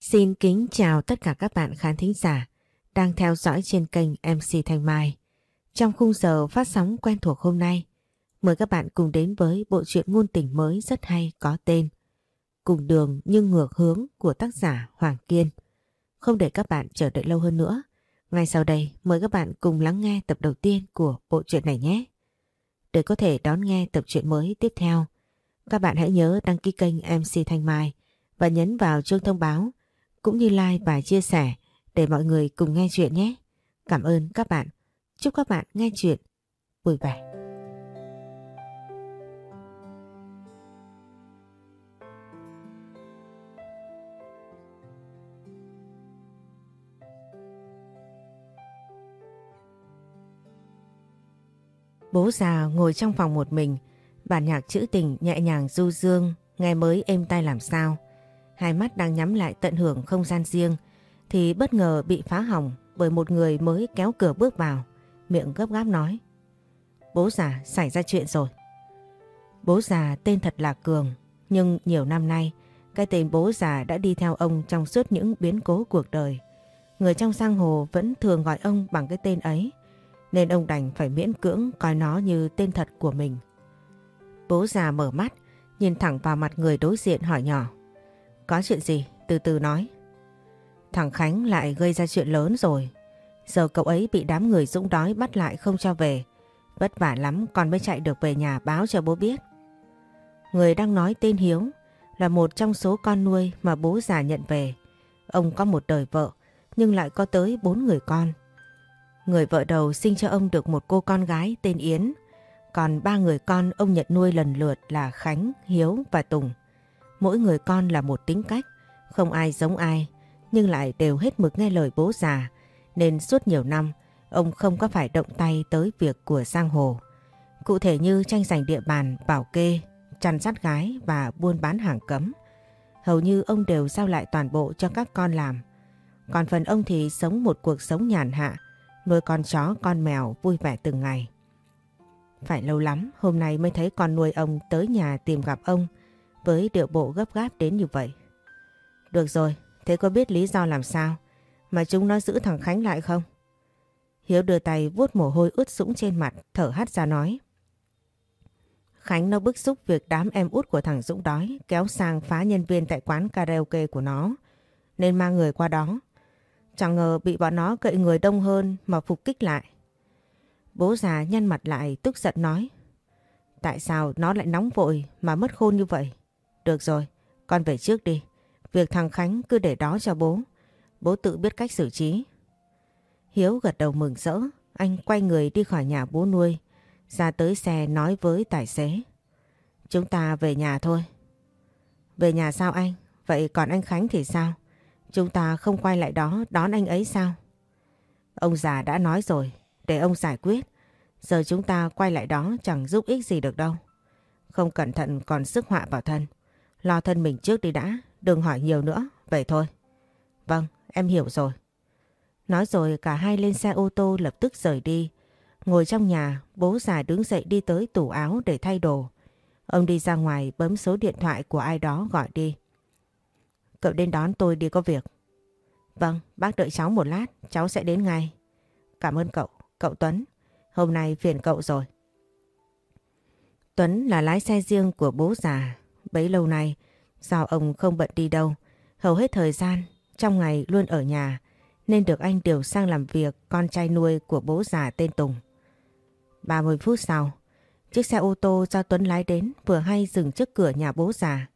Xin kính chào tất cả các bạn khán thính giả đang theo dõi trên kênh MC Thanh Mai. Trong khung giờ phát sóng quen thuộc hôm nay, mời các bạn cùng đến với bộ truyện ngôn tình mới rất hay có tên Cùng đường nhưng ngược hướng của tác giả Hoàng Kiên. Không để các bạn chờ đợi lâu hơn nữa, ngay sau đây mời các bạn cùng lắng nghe tập đầu tiên của bộ truyện này nhé. Để có thể đón nghe tập truyện mới tiếp theo, các bạn hãy nhớ đăng ký kênh MC Thanh Mai và nhấn vào chuông thông báo cũng như like và chia sẻ để mọi người cùng nghe chuyện nhé. Cảm ơn các bạn. Chúc các bạn nghe chuyện vui vẻ. Bố già ngồi trong phòng một mình, bản nhạc trữ tình nhẹ nhàng du dương, nghe mới êm tai làm sao. Hai mắt đang nhắm lại tận hưởng không gian riêng thì bất ngờ bị phá hỏng bởi một người mới kéo cửa bước vào, miệng gấp gáp nói. Bố già xảy ra chuyện rồi. Bố già tên thật là Cường, nhưng nhiều năm nay cái tên bố già đã đi theo ông trong suốt những biến cố cuộc đời. Người trong giang hồ vẫn thường gọi ông bằng cái tên ấy, nên ông đành phải miễn cưỡng coi nó như tên thật của mình. Bố già mở mắt, nhìn thẳng vào mặt người đối diện hỏi nhỏ. Có chuyện gì? Từ từ nói. Thằng Khánh lại gây ra chuyện lớn rồi. Giờ cậu ấy bị đám người dũng đói bắt lại không cho về. Vất vả lắm con mới chạy được về nhà báo cho bố biết. Người đang nói tên Hiếu là một trong số con nuôi mà bố già nhận về. Ông có một đời vợ nhưng lại có tới bốn người con. Người vợ đầu sinh cho ông được một cô con gái tên Yến. Còn ba người con ông nhận nuôi lần lượt là Khánh, Hiếu và Tùng. Mỗi người con là một tính cách, không ai giống ai, nhưng lại đều hết mực nghe lời bố già, nên suốt nhiều năm ông không có phải động tay tới việc của Giang Hồ. Cụ thể như tranh giành địa bàn, bảo kê, chăn sắt gái và buôn bán hàng cấm. Hầu như ông đều giao lại toàn bộ cho các con làm. Còn phần ông thì sống một cuộc sống nhàn hạ, nuôi con chó con mèo vui vẻ từng ngày. Phải lâu lắm hôm nay mới thấy con nuôi ông tới nhà tìm gặp ông với điệu bộ gấp gáp đến như vậy. Được rồi, thế có biết lý do làm sao mà chúng nó giữ thằng Khánh lại không? Hiếu đưa tay vuốt mồ hôi ướt sũng trên mặt, thở hắt ra nói. Khánh nó bức xúc việc đám em út của thằng Dũng đói kéo sang phá nhân viên tại quán karaoke của nó, nên mang người qua đó. Chẳng ngờ bị bọn nó cậy người đông hơn mà phục kích lại. Bố già nhăn mặt lại tức giận nói. Tại sao nó lại nóng vội mà mất khôn như vậy? Được rồi, con về trước đi. Việc thằng Khánh cứ để đó cho bố. Bố tự biết cách xử trí. Hiếu gật đầu mừng rỡ. Anh quay người đi khỏi nhà bố nuôi. Ra tới xe nói với tài xế. Chúng ta về nhà thôi. Về nhà sao anh? Vậy còn anh Khánh thì sao? Chúng ta không quay lại đó đón anh ấy sao? Ông già đã nói rồi. Để ông giải quyết. Giờ chúng ta quay lại đó chẳng giúp ích gì được đâu. Không cẩn thận còn sức họa vào thân. Lo thân mình trước đi đã, đừng hỏi nhiều nữa, vậy thôi. Vâng, em hiểu rồi. Nói rồi cả hai lên xe ô tô lập tức rời đi. Ngồi trong nhà, bố già đứng dậy đi tới tủ áo để thay đồ. Ông đi ra ngoài bấm số điện thoại của ai đó gọi đi. Cậu đến đón tôi đi có việc. Vâng, bác đợi cháu một lát, cháu sẽ đến ngay. Cảm ơn cậu, cậu Tuấn. Hôm nay phiền cậu rồi. Tuấn là lái xe riêng của bố già. Bấy lâu nay, do ông không bận đi đâu, hầu hết thời gian, trong ngày luôn ở nhà, nên được anh điều sang làm việc con trai nuôi của bố già tên Tùng. 30 phút sau, chiếc xe ô tô do Tuấn lái đến vừa hay dừng trước cửa nhà bố già.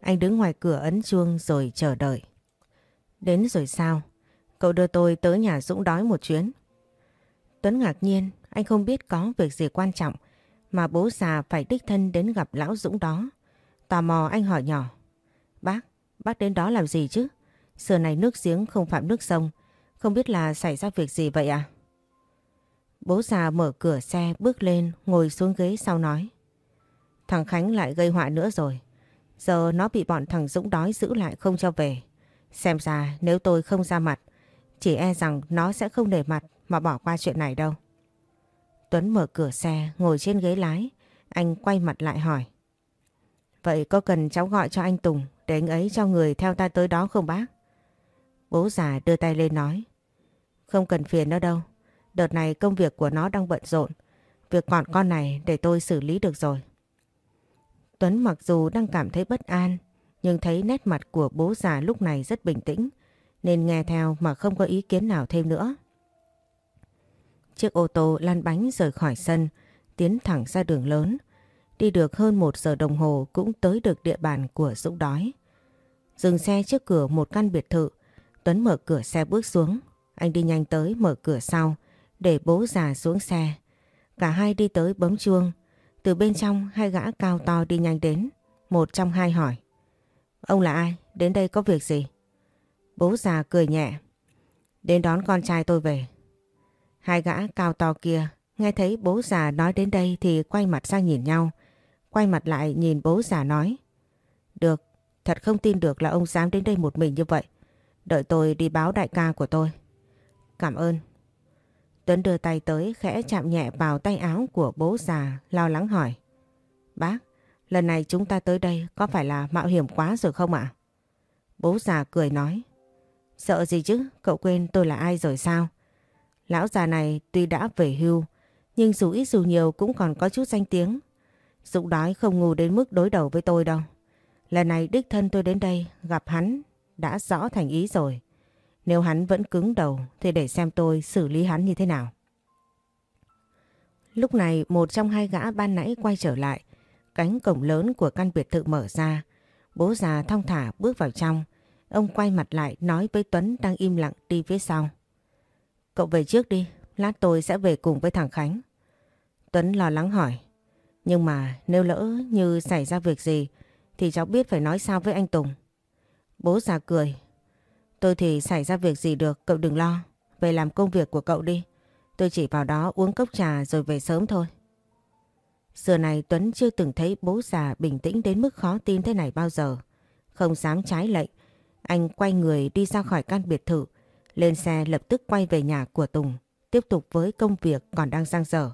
Anh đứng ngoài cửa ấn chuông rồi chờ đợi. Đến rồi sao? Cậu đưa tôi tới nhà Dũng đói một chuyến. Tuấn ngạc nhiên, anh không biết có việc gì quan trọng mà bố già phải đích thân đến gặp lão Dũng đó. Tò mò anh hỏi nhỏ. Bác, bác đến đó làm gì chứ? giờ này nước giếng không phạm nước sông. Không biết là xảy ra việc gì vậy à? Bố già mở cửa xe bước lên ngồi xuống ghế sau nói. Thằng Khánh lại gây họa nữa rồi. Giờ nó bị bọn thằng Dũng đói giữ lại không cho về. Xem ra nếu tôi không ra mặt, chỉ e rằng nó sẽ không để mặt mà bỏ qua chuyện này đâu. Tuấn mở cửa xe, ngồi trên ghế lái. Anh quay mặt lại hỏi. Vậy có cần cháu gọi cho anh Tùng để anh ấy cho người theo ta tới đó không bác? Bố già đưa tay lên nói. Không cần phiền nó đâu. Đợt này công việc của nó đang bận rộn. Việc còn con này để tôi xử lý được rồi. Tuấn mặc dù đang cảm thấy bất an, nhưng thấy nét mặt của bố già lúc này rất bình tĩnh, nên nghe theo mà không có ý kiến nào thêm nữa. Chiếc ô tô lăn bánh rời khỏi sân, tiến thẳng ra đường lớn. Đi được hơn một giờ đồng hồ cũng tới được địa bàn của Dũng đói. Dừng xe trước cửa một căn biệt thự, Tuấn mở cửa xe bước xuống. Anh đi nhanh tới mở cửa sau để bố già xuống xe. Cả hai đi tới bấm chuông. Từ bên trong hai gã cao to đi nhanh đến. Một trong hai hỏi. Ông là ai? Đến đây có việc gì? Bố già cười nhẹ. Đến đón con trai tôi về. Hai gã cao to kia nghe thấy bố già nói đến đây thì quay mặt sang nhìn nhau. Quay mặt lại nhìn bố già nói. Được, thật không tin được là ông dám đến đây một mình như vậy. Đợi tôi đi báo đại ca của tôi. Cảm ơn. Tuấn đưa tay tới khẽ chạm nhẹ vào tay áo của bố già lo lắng hỏi. Bác, lần này chúng ta tới đây có phải là mạo hiểm quá rồi không ạ? Bố già cười nói. Sợ gì chứ, cậu quên tôi là ai rồi sao? Lão già này tuy đã về hưu, nhưng dù ít dù nhiều cũng còn có chút danh tiếng. Dũng đói không ngu đến mức đối đầu với tôi đâu. Lần này đích thân tôi đến đây gặp hắn đã rõ thành ý rồi. Nếu hắn vẫn cứng đầu thì để xem tôi xử lý hắn như thế nào. Lúc này một trong hai gã ban nãy quay trở lại. Cánh cổng lớn của căn biệt thự mở ra. Bố già thong thả bước vào trong. Ông quay mặt lại nói với Tuấn đang im lặng đi phía sau. Cậu về trước đi, lát tôi sẽ về cùng với thằng Khánh. Tuấn lo lắng hỏi. Nhưng mà nếu lỡ như xảy ra việc gì thì cháu biết phải nói sao với anh Tùng. Bố già cười. Tôi thì xảy ra việc gì được, cậu đừng lo. Về làm công việc của cậu đi. Tôi chỉ vào đó uống cốc trà rồi về sớm thôi. Giờ này Tuấn chưa từng thấy bố già bình tĩnh đến mức khó tin thế này bao giờ. Không dám trái lệnh. Anh quay người đi ra khỏi căn biệt thự. Lên xe lập tức quay về nhà của Tùng. Tiếp tục với công việc còn đang giang dở.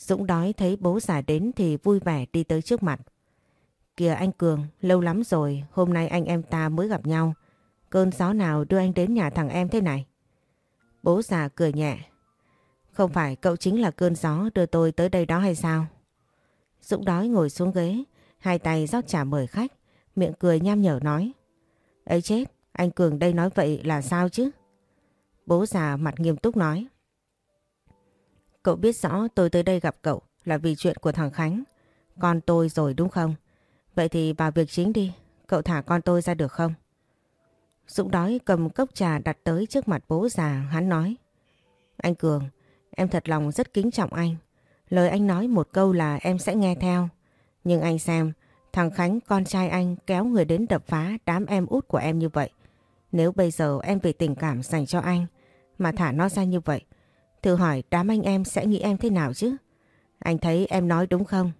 Dũng đói thấy bố già đến thì vui vẻ đi tới trước mặt. Kìa anh Cường, lâu lắm rồi, hôm nay anh em ta mới gặp nhau. Cơn gió nào đưa anh đến nhà thằng em thế này? Bố già cười nhẹ. Không phải cậu chính là cơn gió đưa tôi tới đây đó hay sao? Dũng đói ngồi xuống ghế, hai tay rót trà mời khách, miệng cười nham nhở nói. ấy chết, anh Cường đây nói vậy là sao chứ? Bố già mặt nghiêm túc nói. Cậu biết rõ tôi tới đây gặp cậu là vì chuyện của thằng Khánh. Con tôi rồi đúng không? Vậy thì vào việc chính đi, cậu thả con tôi ra được không? Dũng đói cầm cốc trà đặt tới trước mặt bố già, hắn nói. Anh Cường, em thật lòng rất kính trọng anh. Lời anh nói một câu là em sẽ nghe theo. Nhưng anh xem, thằng Khánh con trai anh kéo người đến đập phá đám em út của em như vậy. Nếu bây giờ em vì tình cảm dành cho anh mà thả nó ra như vậy, thử hỏi đám anh em sẽ nghĩ em thế nào chứ? Anh thấy em nói đúng không?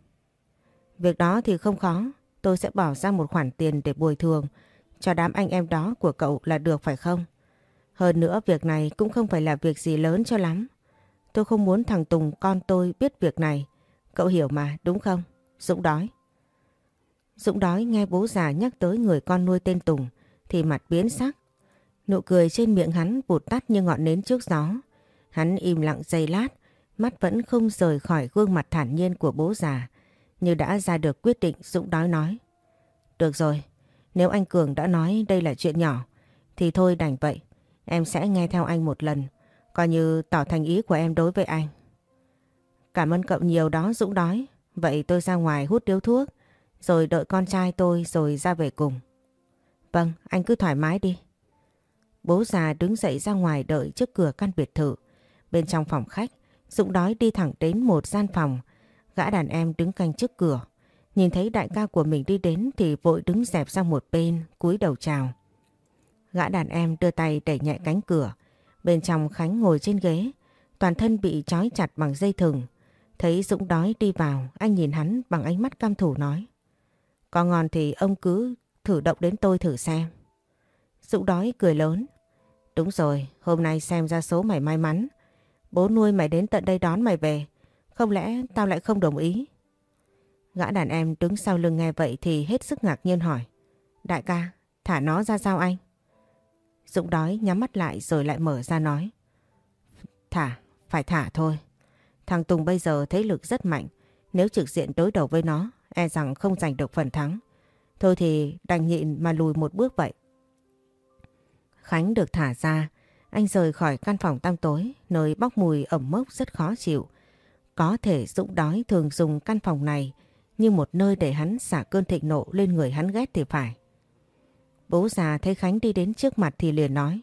Việc đó thì không khó, tôi sẽ bỏ ra một khoản tiền để bồi thường cho đám anh em đó của cậu là được phải không? Hơn nữa việc này cũng không phải là việc gì lớn cho lắm. Tôi không muốn thằng Tùng con tôi biết việc này. Cậu hiểu mà đúng không? Dũng đói. Dũng đói nghe bố già nhắc tới người con nuôi tên Tùng thì mặt biến sắc. Nụ cười trên miệng hắn vụt tắt như ngọn nến trước gió. Hắn im lặng giây lát, mắt vẫn không rời khỏi gương mặt thản nhiên của bố già. Như đã ra được quyết định Dũng đói nói. Được rồi, nếu anh Cường đã nói đây là chuyện nhỏ thì thôi đành vậy. Em sẽ nghe theo anh một lần, coi như tỏ thành ý của em đối với anh. Cảm ơn cậu nhiều đó Dũng đói. Vậy tôi ra ngoài hút điếu thuốc, rồi đợi con trai tôi rồi ra về cùng. Vâng, anh cứ thoải mái đi. Bố già đứng dậy ra ngoài đợi trước cửa căn biệt thự. Bên trong phòng khách, Dũng đói đi thẳng đến một gian phòng. Gã đàn em đứng canh trước cửa. Nhìn thấy đại ca của mình đi đến thì vội đứng dẹp sang một bên, cúi đầu chào. Gã đàn em đưa tay đẩy nhẹ cánh cửa. Bên trong Khánh ngồi trên ghế, toàn thân bị trói chặt bằng dây thừng. Thấy Dũng đói đi vào, anh nhìn hắn bằng ánh mắt cam thủ nói. Có ngon thì ông cứ thử động đến tôi thử xem. Dũng đói cười lớn. Đúng rồi, hôm nay xem ra số mày may mắn. Bố nuôi mày đến tận đây đón mày về. Không lẽ tao lại không đồng ý? Gã đàn em đứng sau lưng nghe vậy thì hết sức ngạc nhiên hỏi. Đại ca, thả nó ra sao anh? Dũng đói nhắm mắt lại rồi lại mở ra nói. Thả, phải thả thôi. Thằng Tùng bây giờ thế lực rất mạnh. Nếu trực diện đối đầu với nó, e rằng không giành được phần thắng. Thôi thì đành nhịn mà lùi một bước vậy. Khánh được thả ra, anh rời khỏi căn phòng tăm tối, nơi bốc mùi ẩm mốc rất khó chịu. Có thể Dũng đói thường dùng căn phòng này như một nơi để hắn xả cơn thịnh nộ lên người hắn ghét thì phải. Bố già thấy Khánh đi đến trước mặt thì liền nói.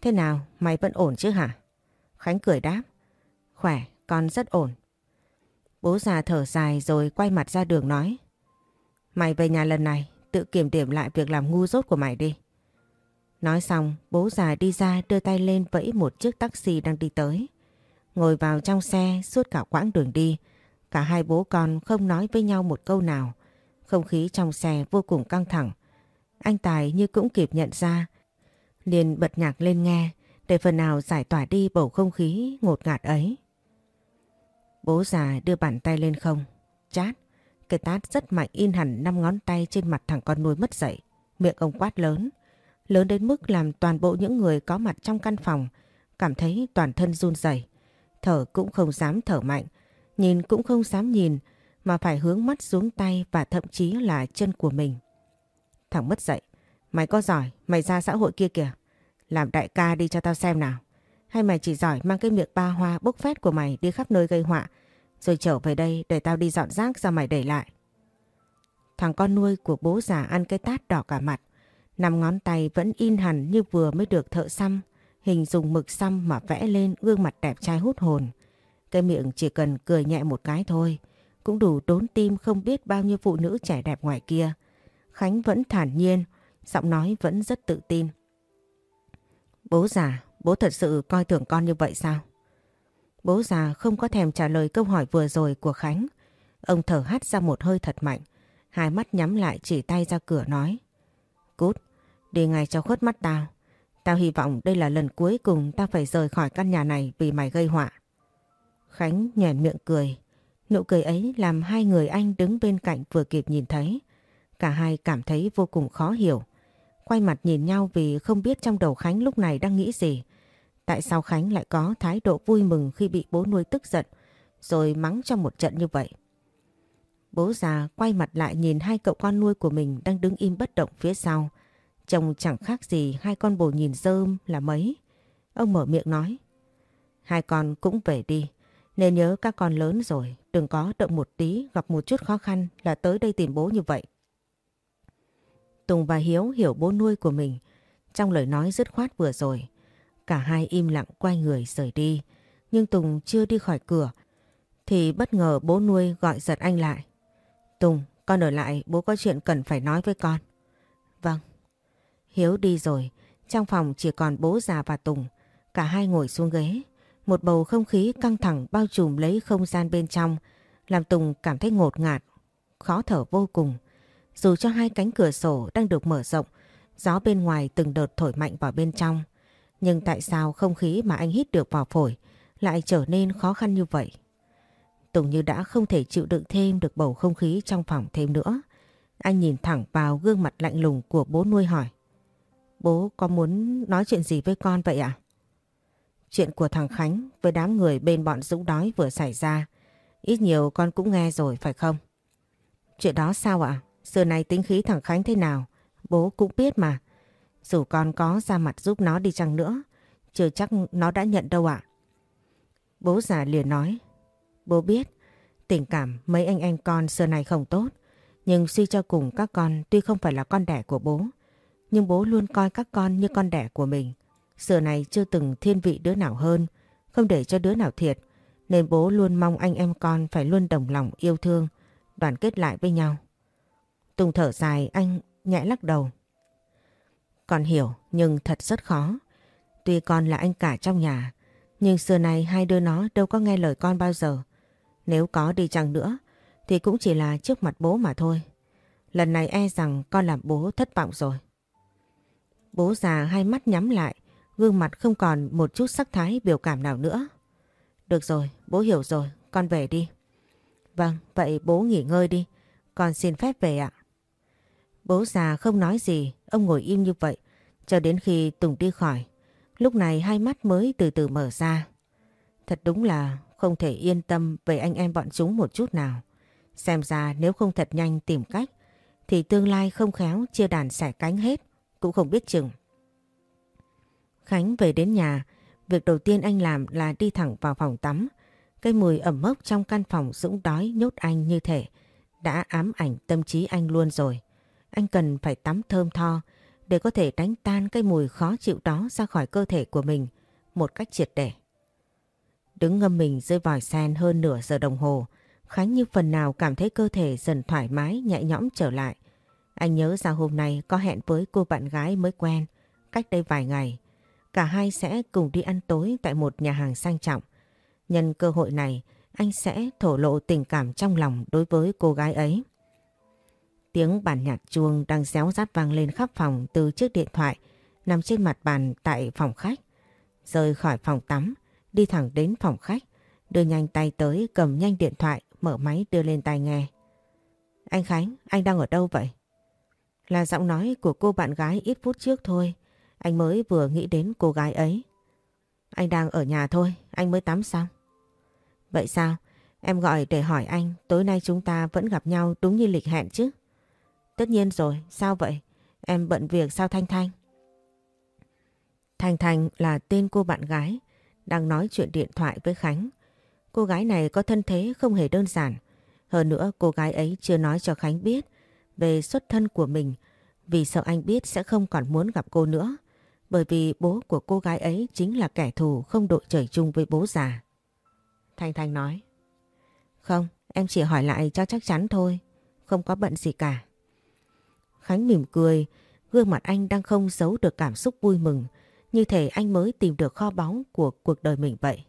Thế nào, mày vẫn ổn chứ hả? Khánh cười đáp. Khỏe, con rất ổn. Bố già thở dài rồi quay mặt ra đường nói. Mày về nhà lần này, tự kiểm điểm lại việc làm ngu dốt của mày đi. Nói xong, bố già đi ra đưa tay lên vẫy một chiếc taxi đang đi tới. Ngồi vào trong xe suốt cả quãng đường đi, cả hai bố con không nói với nhau một câu nào. Không khí trong xe vô cùng căng thẳng. Anh Tài như cũng kịp nhận ra, liền bật nhạc lên nghe để phần nào giải tỏa đi bầu không khí ngột ngạt ấy. Bố già đưa bàn tay lên không, chát. Cái tát rất mạnh in hẳn năm ngón tay trên mặt thằng con nuôi mất dậy. Miệng ông quát lớn. Lớn đến mức làm toàn bộ những người có mặt trong căn phòng cảm thấy toàn thân run rẩy, Thở cũng không dám thở mạnh, nhìn cũng không dám nhìn mà phải hướng mắt xuống tay và thậm chí là chân của mình. Thằng mất dậy, mày có giỏi, mày ra xã hội kia kìa. Làm đại ca đi cho tao xem nào. Hay mày chỉ giỏi mang cái miệng ba hoa bốc phét của mày đi khắp nơi gây họa rồi trở về đây để tao đi dọn rác ra mày để lại. Thằng con nuôi của bố già ăn cái tát đỏ cả mặt. Năm ngón tay vẫn in hẳn như vừa mới được thợ xăm. Hình dùng mực xăm mà vẽ lên gương mặt đẹp trai hút hồn. Cái miệng chỉ cần cười nhẹ một cái thôi. Cũng đủ đốn tim không biết bao nhiêu phụ nữ trẻ đẹp ngoài kia. Khánh vẫn thản nhiên, giọng nói vẫn rất tự tin. Bố già, bố thật sự coi thường con như vậy sao? Bố già không có thèm trả lời câu hỏi vừa rồi của Khánh. Ông thở hắt ra một hơi thật mạnh. Hai mắt nhắm lại chỉ tay ra cửa nói. Cút, đi ngay cho khuất mắt tao. Tao hy vọng đây là lần cuối cùng tao phải rời khỏi căn nhà này vì mày gây họa. Khánh nhèn miệng cười. Nụ cười ấy làm hai người anh đứng bên cạnh vừa kịp nhìn thấy. Cả hai cảm thấy vô cùng khó hiểu. Quay mặt nhìn nhau vì không biết trong đầu Khánh lúc này đang nghĩ gì. Tại sao Khánh lại có thái độ vui mừng khi bị bố nuôi tức giận rồi mắng trong một trận như vậy? Bố già quay mặt lại nhìn hai cậu con nuôi của mình đang đứng im bất động phía sau. Trông chẳng khác gì hai con bồ nhìn rơm là mấy. Ông mở miệng nói. Hai con cũng về đi. Nên nhớ các con lớn rồi. Đừng có động một tí, gặp một chút khó khăn là tới đây tìm bố như vậy. Tùng và Hiếu hiểu bố nuôi của mình. Trong lời nói dứt khoát vừa rồi. Cả hai im lặng quay người rời đi. Nhưng Tùng chưa đi khỏi cửa. Thì bất ngờ bố nuôi gọi giật anh lại. Tùng, con ở lại bố có chuyện cần phải nói với con. Vâng. Hiếu đi rồi. Trong phòng chỉ còn bố già và Tùng. Cả hai ngồi xuống ghế. Một bầu không khí căng thẳng bao trùm lấy không gian bên trong. Làm Tùng cảm thấy ngột ngạt. Khó thở vô cùng. Dù cho hai cánh cửa sổ đang được mở rộng. Gió bên ngoài từng đợt thổi mạnh vào bên trong. Nhưng tại sao không khí mà anh hít được vào phổi lại trở nên khó khăn như vậy? Tùng như đã không thể chịu đựng thêm được bầu không khí trong phòng thêm nữa. Anh nhìn thẳng vào gương mặt lạnh lùng của bố nuôi hỏi. Bố có muốn nói chuyện gì với con vậy ạ? À? Chuyện của thằng Khánh với đám người bên bọn Dũng đói vừa xảy ra. Ít nhiều con cũng nghe rồi phải không? Chuyện đó sao ạ? À? Xưa này tính khí thằng Khánh thế nào? Bố cũng biết mà. Dù con có ra mặt giúp nó đi chăng nữa, chưa chắc nó đã nhận đâu ạ. Bố già liền nói, bố biết tình cảm mấy anh em con xưa này không tốt, nhưng suy cho cùng các con tuy không phải là con đẻ của bố, nhưng bố luôn coi các con như con đẻ của mình. Xưa này chưa từng thiên vị đứa nào hơn, không để cho đứa nào thiệt, nên bố luôn mong anh em con phải luôn đồng lòng yêu thương, đoàn kết lại với nhau. Tùng thở dài anh nhẹ lắc đầu. Con hiểu nhưng thật rất khó. Tuy con là anh cả trong nhà, nhưng xưa này hai đứa nó đâu có nghe lời con bao giờ. Nếu có đi chăng nữa, thì cũng chỉ là trước mặt bố mà thôi. Lần này e rằng con làm bố thất vọng rồi. Bố già hai mắt nhắm lại, gương mặt không còn một chút sắc thái biểu cảm nào nữa. Được rồi, bố hiểu rồi, con về đi. Vâng, vậy bố nghỉ ngơi đi, con xin phép về ạ. Bố già không nói gì, ông ngồi im như vậy, Cho đến khi Tùng đi khỏi, lúc này hai mắt mới từ từ mở ra. Thật đúng là không thể yên tâm về anh em bọn chúng một chút nào. Xem ra nếu không thật nhanh tìm cách thì tương lai không khéo chia đàn xẻ cánh hết cũng không biết chừng. Khánh về đến nhà, việc đầu tiên anh làm là đi thẳng vào phòng tắm. Cái mùi ẩm mốc trong căn phòng dũng đói nhốt anh như thể đã ám ảnh tâm trí anh luôn rồi. Anh cần phải tắm thơm tho để có thể đánh tan cái mùi khó chịu đó ra khỏi cơ thể của mình một cách triệt để. Đứng ngâm mình dưới vòi sen hơn nửa giờ đồng hồ, Khánh như phần nào cảm thấy cơ thể dần thoải mái nhẹ nhõm trở lại. Anh nhớ ra hôm nay có hẹn với cô bạn gái mới quen, cách đây vài ngày. Cả hai sẽ cùng đi ăn tối tại một nhà hàng sang trọng. Nhân cơ hội này, anh sẽ thổ lộ tình cảm trong lòng đối với cô gái ấy. Tiếng bản nhạc chuông đang réo rát vang lên khắp phòng từ chiếc điện thoại nằm trên mặt bàn tại phòng khách. Rời khỏi phòng tắm, đi thẳng đến phòng khách, đưa nhanh tay tới cầm nhanh điện thoại, mở máy đưa lên tai nghe. Anh Khánh, anh đang ở đâu vậy? Là giọng nói của cô bạn gái ít phút trước thôi. Anh mới vừa nghĩ đến cô gái ấy. Anh đang ở nhà thôi, anh mới tắm xong. Vậy sao? Em gọi để hỏi anh tối nay chúng ta vẫn gặp nhau đúng như lịch hẹn chứ? Tất nhiên rồi, sao vậy? Em bận việc sao Thanh Thanh? Thanh Thanh là tên cô bạn gái đang nói chuyện điện thoại với Khánh. Cô gái này có thân thế không hề đơn giản. Hơn nữa cô gái ấy chưa nói cho Khánh biết về xuất thân của mình vì sợ anh biết sẽ không còn muốn gặp cô nữa. Bởi vì bố của cô gái ấy chính là kẻ thù không đội trời chung với bố già. Thanh Thanh nói Không, em chỉ hỏi lại cho chắc chắn thôi. Không có bận gì cả. Khánh mỉm cười, gương mặt anh đang không giấu được cảm xúc vui mừng, như thể anh mới tìm được kho báu của cuộc đời mình vậy.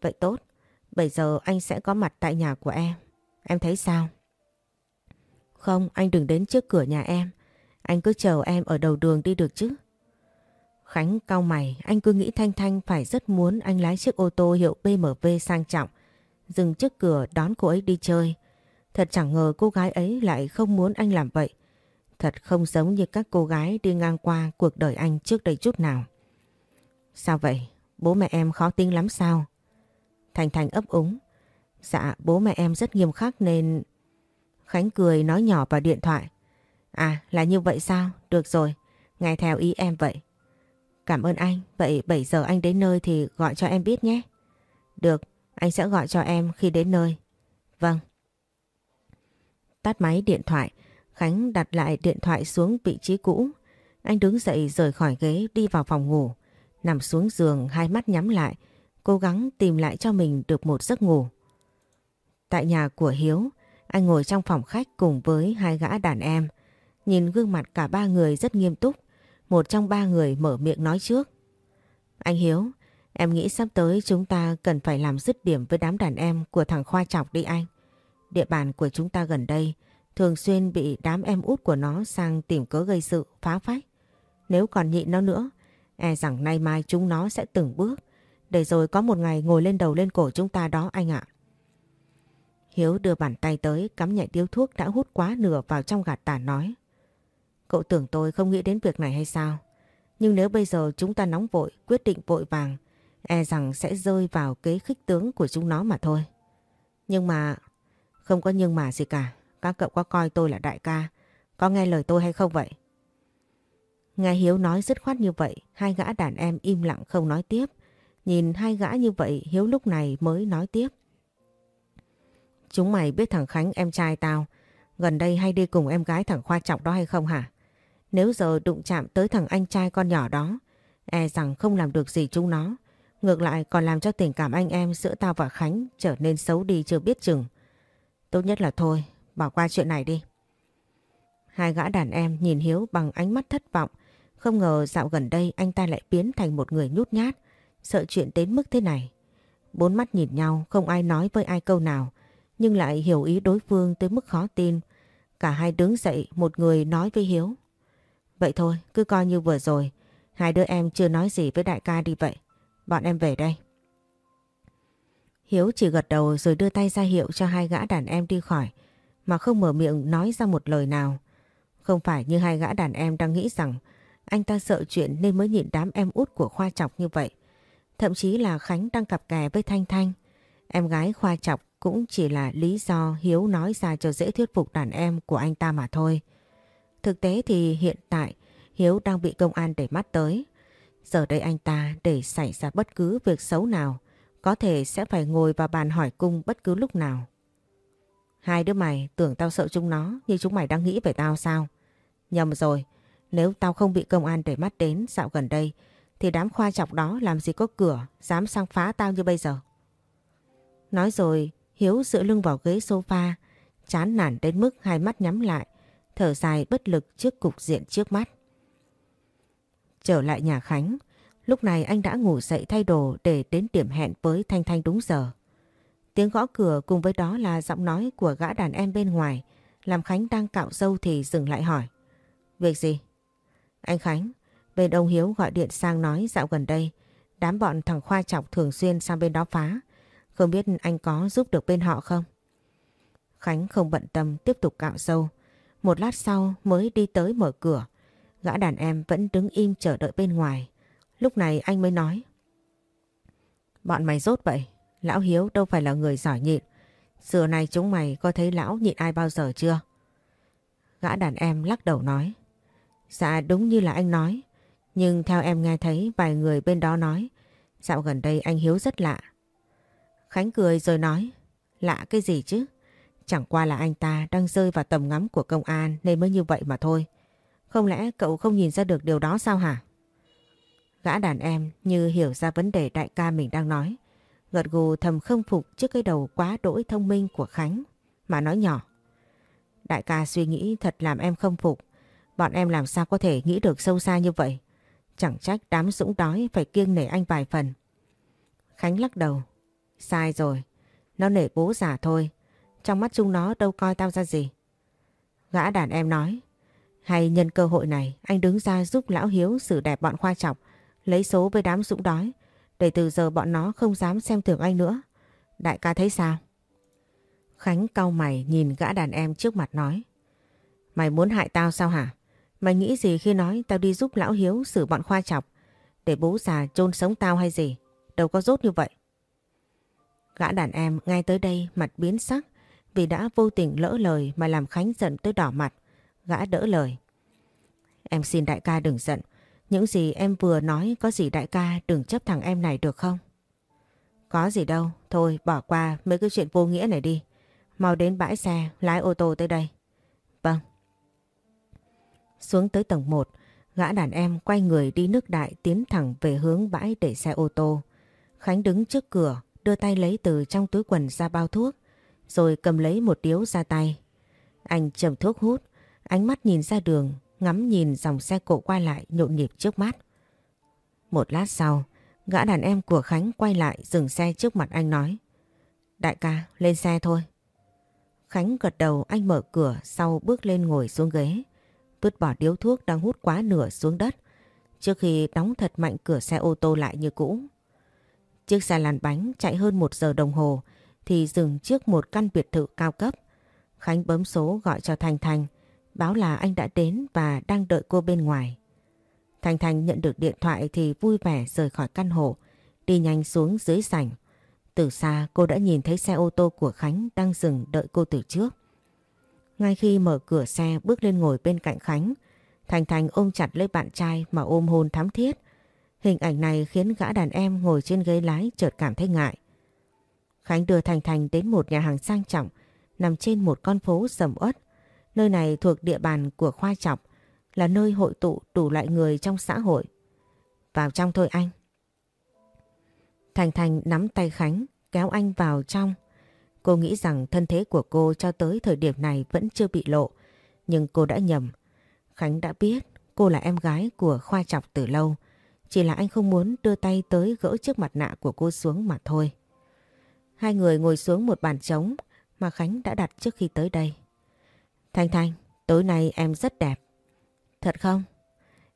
Vậy tốt, bây giờ anh sẽ có mặt tại nhà của em. Em thấy sao? Không, anh đừng đến trước cửa nhà em. Anh cứ chờ em ở đầu đường đi được chứ. Khánh cau mày, anh cứ nghĩ Thanh Thanh phải rất muốn anh lái chiếc ô tô hiệu BMW sang trọng, dừng trước cửa đón cô ấy đi chơi. Thật chẳng ngờ cô gái ấy lại không muốn anh làm vậy. Thật không giống như các cô gái đi ngang qua cuộc đời anh trước đây chút nào. Sao vậy? Bố mẹ em khó tính lắm sao? Thành Thành ấp úng. Dạ, bố mẹ em rất nghiêm khắc nên... Khánh cười nói nhỏ vào điện thoại. À, là như vậy sao? Được rồi, nghe theo ý em vậy. Cảm ơn anh, vậy 7 giờ anh đến nơi thì gọi cho em biết nhé. Được, anh sẽ gọi cho em khi đến nơi. Vâng. Tắt máy điện thoại, Khánh đặt lại điện thoại xuống vị trí cũ. Anh đứng dậy rời khỏi ghế đi vào phòng ngủ. Nằm xuống giường hai mắt nhắm lại, cố gắng tìm lại cho mình được một giấc ngủ. Tại nhà của Hiếu, anh ngồi trong phòng khách cùng với hai gã đàn em. Nhìn gương mặt cả ba người rất nghiêm túc. Một trong ba người mở miệng nói trước. Anh Hiếu, em nghĩ sắp tới chúng ta cần phải làm dứt điểm với đám đàn em của thằng Khoa Chọc đi anh. Địa bàn của chúng ta gần đây thường xuyên bị đám em út của nó sang tìm cớ gây sự, phá phách. Nếu còn nhịn nó nữa, e rằng nay mai chúng nó sẽ từng bước, để rồi có một ngày ngồi lên đầu lên cổ chúng ta đó anh ạ. Hiếu đưa bàn tay tới cắm nhẹ điếu thuốc đã hút quá nửa vào trong gạt tàn nói. Cậu tưởng tôi không nghĩ đến việc này hay sao? Nhưng nếu bây giờ chúng ta nóng vội, quyết định vội vàng, e rằng sẽ rơi vào kế khích tướng của chúng nó mà thôi. Nhưng mà... Không có nhưng mà gì cả. Các cậu có coi tôi là đại ca, có nghe lời tôi hay không vậy? Nghe Hiếu nói dứt khoát như vậy, hai gã đàn em im lặng không nói tiếp. Nhìn hai gã như vậy, Hiếu lúc này mới nói tiếp. Chúng mày biết thằng Khánh em trai tao, gần đây hay đi cùng em gái thằng Khoa Trọng đó hay không hả? Nếu giờ đụng chạm tới thằng anh trai con nhỏ đó, e rằng không làm được gì chúng nó. Ngược lại còn làm cho tình cảm anh em giữa tao và Khánh trở nên xấu đi chưa biết chừng. Tốt nhất là thôi, bỏ qua chuyện này đi. Hai gã đàn em nhìn Hiếu bằng ánh mắt thất vọng. Không ngờ dạo gần đây anh ta lại biến thành một người nhút nhát, sợ chuyện đến mức thế này. Bốn mắt nhìn nhau, không ai nói với ai câu nào, nhưng lại hiểu ý đối phương tới mức khó tin. Cả hai đứng dậy, một người nói với Hiếu. Vậy thôi, cứ coi như vừa rồi, hai đứa em chưa nói gì với đại ca đi vậy. Bọn em về đây. Hiếu chỉ gật đầu rồi đưa tay ra hiệu cho hai gã đàn em đi khỏi, mà không mở miệng nói ra một lời nào. Không phải như hai gã đàn em đang nghĩ rằng anh ta sợ chuyện nên mới nhìn đám em út của Khoa Chọc như vậy. Thậm chí là Khánh đang cặp kè với Thanh Thanh. Em gái Khoa Chọc cũng chỉ là lý do Hiếu nói ra cho dễ thuyết phục đàn em của anh ta mà thôi. Thực tế thì hiện tại Hiếu đang bị công an để mắt tới. Giờ đây anh ta để xảy ra bất cứ việc xấu nào có thể sẽ phải ngồi vào bàn hỏi cung bất cứ lúc nào. Hai đứa mày tưởng tao sợ chúng nó như chúng mày đang nghĩ về tao sao? Nhầm rồi, nếu tao không bị công an để mắt đến dạo gần đây thì đám khoa chọc đó làm gì có cửa dám sang phá tao như bây giờ. Nói rồi Hiếu dựa lưng vào ghế sofa chán nản đến mức hai mắt nhắm lại thở dài bất lực trước cục diện trước mắt. Trở lại nhà Khánh, lúc này anh đã ngủ dậy thay đồ để đến điểm hẹn với Thanh Thanh đúng giờ. Tiếng gõ cửa cùng với đó là giọng nói của gã đàn em bên ngoài, làm Khánh đang cạo dâu thì dừng lại hỏi. Việc gì? Anh Khánh, bên ông Hiếu gọi điện sang nói dạo gần đây, đám bọn thằng Khoa Chọc thường xuyên sang bên đó phá. Không biết anh có giúp được bên họ không? Khánh không bận tâm tiếp tục cạo sâu. Một lát sau mới đi tới mở cửa. Gã đàn em vẫn đứng im chờ đợi bên ngoài. Lúc này anh mới nói. Bọn mày rốt vậy. Lão Hiếu đâu phải là người giỏi nhịn. Xưa này chúng mày có thấy lão nhịn ai bao giờ chưa? Gã đàn em lắc đầu nói. Dạ đúng như là anh nói. Nhưng theo em nghe thấy, vài người bên đó nói. Dạo gần đây anh Hiếu rất lạ. Khánh cười rồi nói. Lạ cái gì chứ? Chẳng qua là anh ta đang rơi vào tầm ngắm của công an nên mới như vậy mà thôi. Không lẽ cậu không nhìn ra được điều đó sao hả? Gã đàn em như hiểu ra vấn đề đại ca mình đang nói. Gật gù thầm không phục trước cái đầu quá đỗi thông minh của Khánh, mà nói nhỏ. Đại ca suy nghĩ thật làm em không phục. Bọn em làm sao có thể nghĩ được sâu xa như vậy? Chẳng trách đám dũng đói phải kiêng nể anh vài phần. Khánh lắc đầu. Sai rồi. Nó nể bố giả thôi. Trong mắt chúng nó đâu coi tao ra gì. Gã đàn em nói. Hay nhân cơ hội này anh đứng ra giúp lão Hiếu xử đẹp bọn khoa chọc, lấy số với đám dũng đói, để từ giờ bọn nó không dám xem thường anh nữa. Đại ca thấy sao? Khánh cau mày nhìn gã đàn em trước mặt nói. Mày muốn hại tao sao hả? Mày nghĩ gì khi nói tao đi giúp lão Hiếu xử bọn khoa chọc, để bố già chôn sống tao hay gì? Đâu có rốt như vậy. Gã đàn em ngay tới đây mặt biến sắc vì đã vô tình lỡ lời mà làm Khánh giận tới đỏ mặt. Gã đỡ lời. Em xin đại ca đừng giận. Những gì em vừa nói có gì đại ca đừng chấp thằng em này được không? Có gì đâu. Thôi bỏ qua mấy cái chuyện vô nghĩa này đi. Mau đến bãi xe, lái ô tô tới đây. Vâng. Xuống tới tầng 1, gã đàn em quay người đi nước đại tiến thẳng về hướng bãi để xe ô tô. Khánh đứng trước cửa, đưa tay lấy từ trong túi quần ra bao thuốc, rồi cầm lấy một điếu ra tay. Anh chầm thuốc hút, ánh mắt nhìn ra đường, ngắm nhìn dòng xe cộ qua lại nhộn nhịp trước mắt. Một lát sau, gã đàn em của Khánh quay lại dừng xe trước mặt anh nói. Đại ca, lên xe thôi. Khánh gật đầu anh mở cửa sau bước lên ngồi xuống ghế, vứt bỏ điếu thuốc đang hút quá nửa xuống đất trước khi đóng thật mạnh cửa xe ô tô lại như cũ. Chiếc xe lăn bánh chạy hơn một giờ đồng hồ thì dừng trước một căn biệt thự cao cấp. Khánh bấm số gọi cho thành thành, báo là anh đã đến và đang đợi cô bên ngoài. thành thành nhận được điện thoại thì vui vẻ rời khỏi căn hộ, đi nhanh xuống dưới sảnh. Từ xa cô đã nhìn thấy xe ô tô của Khánh đang dừng đợi cô từ trước. Ngay khi mở cửa xe bước lên ngồi bên cạnh Khánh, Thành Thành ôm chặt lấy bạn trai mà ôm hôn thắm thiết. Hình ảnh này khiến gã đàn em ngồi trên ghế lái chợt cảm thấy ngại. Khánh đưa Thành Thành đến một nhà hàng sang trọng nằm trên một con phố sầm uất. Nơi này thuộc địa bàn của Khoa Chọc là nơi hội tụ đủ loại người trong xã hội. Vào trong thôi anh. Thành Thành nắm tay Khánh kéo anh vào trong. Cô nghĩ rằng thân thế của cô cho tới thời điểm này vẫn chưa bị lộ. Nhưng cô đã nhầm. Khánh đã biết cô là em gái của Khoa Chọc từ lâu. Chỉ là anh không muốn đưa tay tới gỡ chiếc mặt nạ của cô xuống mà thôi. Hai người ngồi xuống một bàn trống mà Khánh đã đặt trước khi tới đây. Thanh Thanh, tối nay em rất đẹp. Thật không?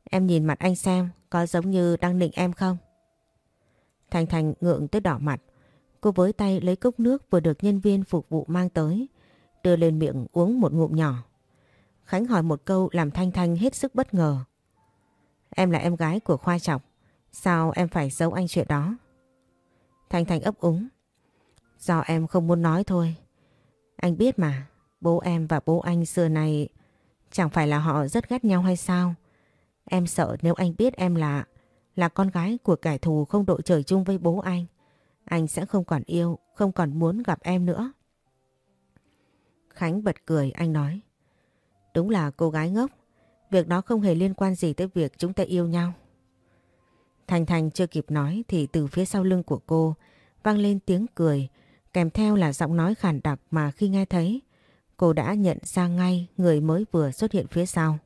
Em nhìn mặt anh xem có giống như đang nịnh em không? Thanh Thanh ngượng tới đỏ mặt. Cô với tay lấy cốc nước vừa được nhân viên phục vụ mang tới, đưa lên miệng uống một ngụm nhỏ. Khánh hỏi một câu làm Thanh Thanh hết sức bất ngờ. Em là em gái của Khoa trọng Sao em phải giấu anh chuyện đó? Thanh Thanh ấp úng. Do em không muốn nói thôi. Anh biết mà, bố em và bố anh xưa này chẳng phải là họ rất ghét nhau hay sao? Em sợ nếu anh biết em là là con gái của kẻ thù không đội trời chung với bố anh. Anh sẽ không còn yêu, không còn muốn gặp em nữa. Khánh bật cười, anh nói. Đúng là cô gái ngốc. Việc đó không hề liên quan gì tới việc chúng ta yêu nhau. Thành Thành chưa kịp nói thì từ phía sau lưng của cô vang lên tiếng cười, kèm theo là giọng nói khàn đặc mà khi nghe thấy, cô đã nhận ra ngay người mới vừa xuất hiện phía sau.